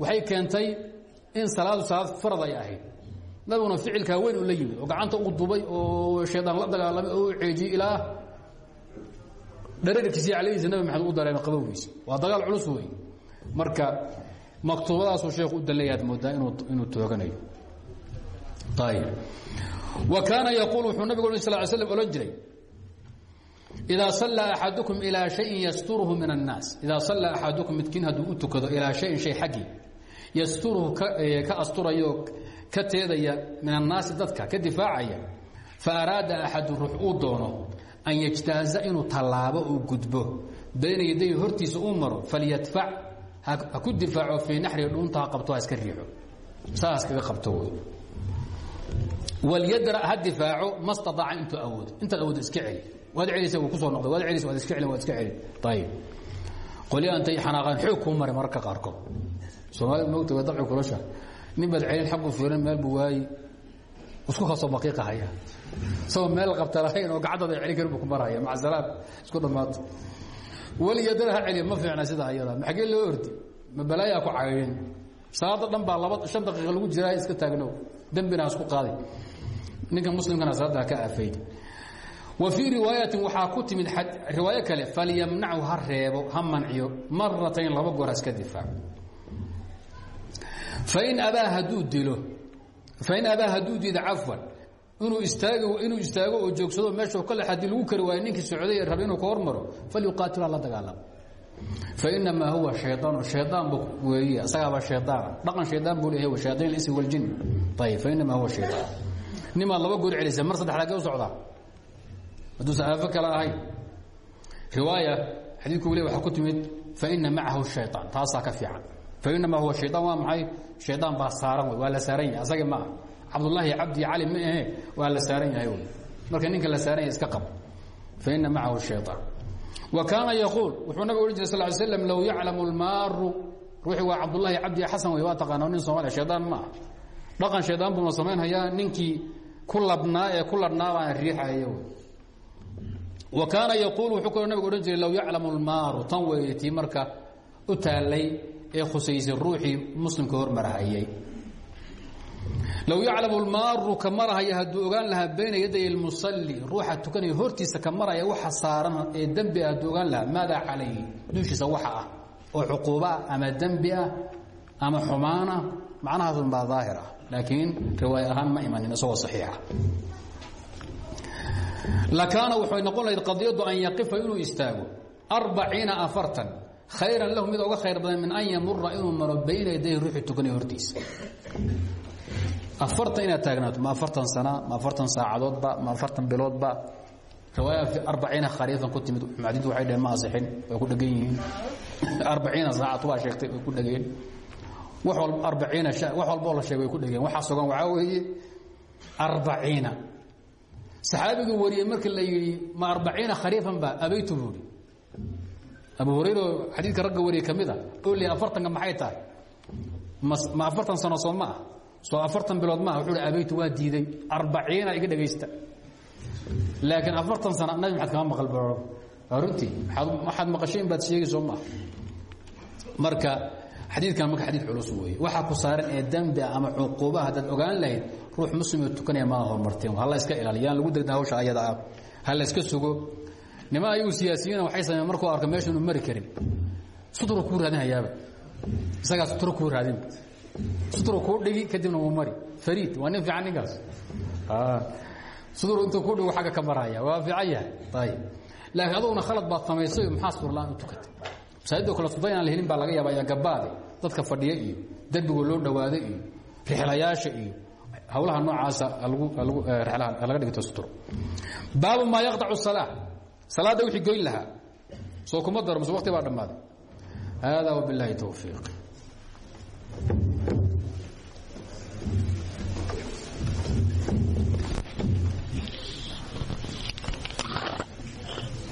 waxay keentay in salaadu salaad farad ay ahayd nabiguna ficilkaa weyn uu la yimid oo gacanta u dubay oo shaydaan la dagaalamay oo u ceejiyey ilaa dhararkiisii calayhiisa nabi u dareemay qabowgiisa waa dagaal culus wey marka maktuubadaasuu sheekhu u daleeyaad moodaa inuu tooganayo. Ayib wa kaana yaquul wuxuu nabigu sal slam odhan jiray idaa sallaa axadukum ilaa shayin yasturuhu min annaas idaa sallaa axadukum midkiin hadduu u tukado shayin shay xaggii yasturuhu ka asturayo ka teedaya min annaasi dadka ka difaacaya. Fa araada axadu ruux uu doono an yajtaaza inuu tallaabo uu gudbo. Bayna yadayi hortiisa uu maro falyadfac ha ku difaaco fii naxri dhuunta ha qabto ha iska riixo. Saas kaga qabto wey walyadra ha difaaco ma staaaca intuu awoodo intaad awoodo iska celi. Waad celisa wuu ku soo noqday. Waad celisa waad iska celin waad iska celin. Ayib qolyaha intay xanaaqaan xoog kuu maray mararka qaarkood. Soomaalida moogta waa dabci kulasha nin baad celin xagu fiiran meel buu waayi. Isku ka soo maqiiqahaya isagoo meel qabta lahayn oo gacantooda celin karin buu ku maraya maca salaam isku dhammaato weligedana ha celiya ma fiicna sidaa ayada maxagee loo ordi? Ma balaayaa ku cagayen salaada dhan baa laba shan daqiiqa lagu jiraa iska taagno. Dembina ha isku qaaday ninka muslimkana salaada ha ka aafayda wa fii riwaayatin waxaa ku timid riwaayo kale falyamnachu ha reebo ha manciyo maratayn laba goor ha iska difaaco fain abaa hadduu dilo fain abaa hadduu diida cafwan inuu istaag inuu istaago oo joogsado meesha kale haddii lagu kari waayo ninkii socday ee raba inuu ka hormaro falyuqaatilha la dagaalamo fainamaa huwa shayaan shaydaanba weeye isagaaba shayaana dhaqan shaydaan buu leeyahay shayain insi waljin ayib fainamaa huwa shayaan nimaad laba goor celisa mar saddexdaa kee u socdaa hadduusan aafo kale ahayn riwaaya xadiidku weli waxaa ku timid faina macahu shayaan taasaa ka fiican fainamaa huwa shayaan waa maxay shaydaan baa saaran waa la saaran yahay. Asagii ma ah cabdullaahi cabdi cali ma ahe waa la saaran yahay marka ninka la saaran yahay iska qab. Faina macahu shayaan wa kaana yaquul wuxuu nabig ohan jire sal ly slam low yaclamu lmaaru ruuxii waa cabdullaahi cabdi xasan wey waa taqaana nin soomaliya shaydaan ma ah dhaqan shaydaan buuna samaynhayaa ninkii ku labnaa ee ku ladhnaa baan riixaya wy wa kaana yaquul wuxuu kaloo nabigu odhan jiray low yaclamu lmaaru tan weeye tii marka u taallay ee khusaysay ruuxii muslimka hormarahayay low yaclamu lmaaru ka marahaya hadduu ogaan lahaa bayna yaday lmusalli ruuxa tukanaya hortiisa ka maraya waxa saaran ee dembi ah ogaan lahaa maadaa calayhi dushiisa waxa ah oo cuquuba ama dembi ah ama xumaana macnahaasun baa daahir ah laakiin riwaaya ahaan ma imanin isagoo saxiixa. Lakaana waxay noqon lahayd qadiyaddu an yaqifa inuu istaago arbaciina afartan khayran lahu mid oga khayr badan min an yamura inuu maro bayna yaday ruuxii tukanaya hortiisa afartan inaad taagnaato ma afartan sana ma afartan saacadoodba ma afartan biloodba. Riwaaya arbaciina khariifan ku timid macdidu waxay dhaheen ma asixin way ku dhegan yihiin. Arbaciina saacad waa sheegtay way ku dhegeen wax walba arbaciina wax walboo la sheegay way ku dhegeen waxaa sugan waxaa weeye arbaciina. Saxaabigii wariyey marka la yidhi ma arbaciina khariifan ba abaytu buuri abu hurayra oo xadiidka ragga wariyey ka mid a oo leey afartanka maxay tahay? Ma afartan sano soo ma ah. Soo afartan bilood maaha wuxuu hi abaytu waa diiday. Arbaciina iga dhegaysta laakiin afartan sana nabi maxaad kama maqal baro waa runtii waxaad maqasheen baad sheegi soo maaha marka xadiidkan marka xadiid culus weeye. Waxaa ku saaran ee dembi ama cuquuba haddaad ogaan lahayd ruux muslimoo tukanaya maa horumarteen hala iska ilaaliya yaan lagu degna hawsha ayada ah ha la iska sugo niman ayuu siyaasiyiina waxay sameeyeen markuu arko meesha inuu mari karin. Sutura kuu raadinayaaba isagaa sutura kuu raadin. Sutura kuu dhigi kadibna wuu mari. Fariid waa nin fiican ninkaas. Ah. Sutura intuu kuu dhigo xagga ka maraya. Waa fiican yahay. Ayib. Laakiin aduguna khalad baad samaysay maxaa suurla-aan u tukatay? Masaajidoo kale suda inaan la helin baa laga yaaba ayaa gabaade. Dadka fadhiya iyo darbigoo loo dhawaado iyo rixilayaasha iyo hawlaha noocaasa lagu lagu eh, rexlaha laga dhigto sutura. Baabu maa yaqtacu salaa salaadda wixii goyn lahaa. Soo kuma daro mase waqti baa dhammaaday. Hada wbiاllahi towfiiq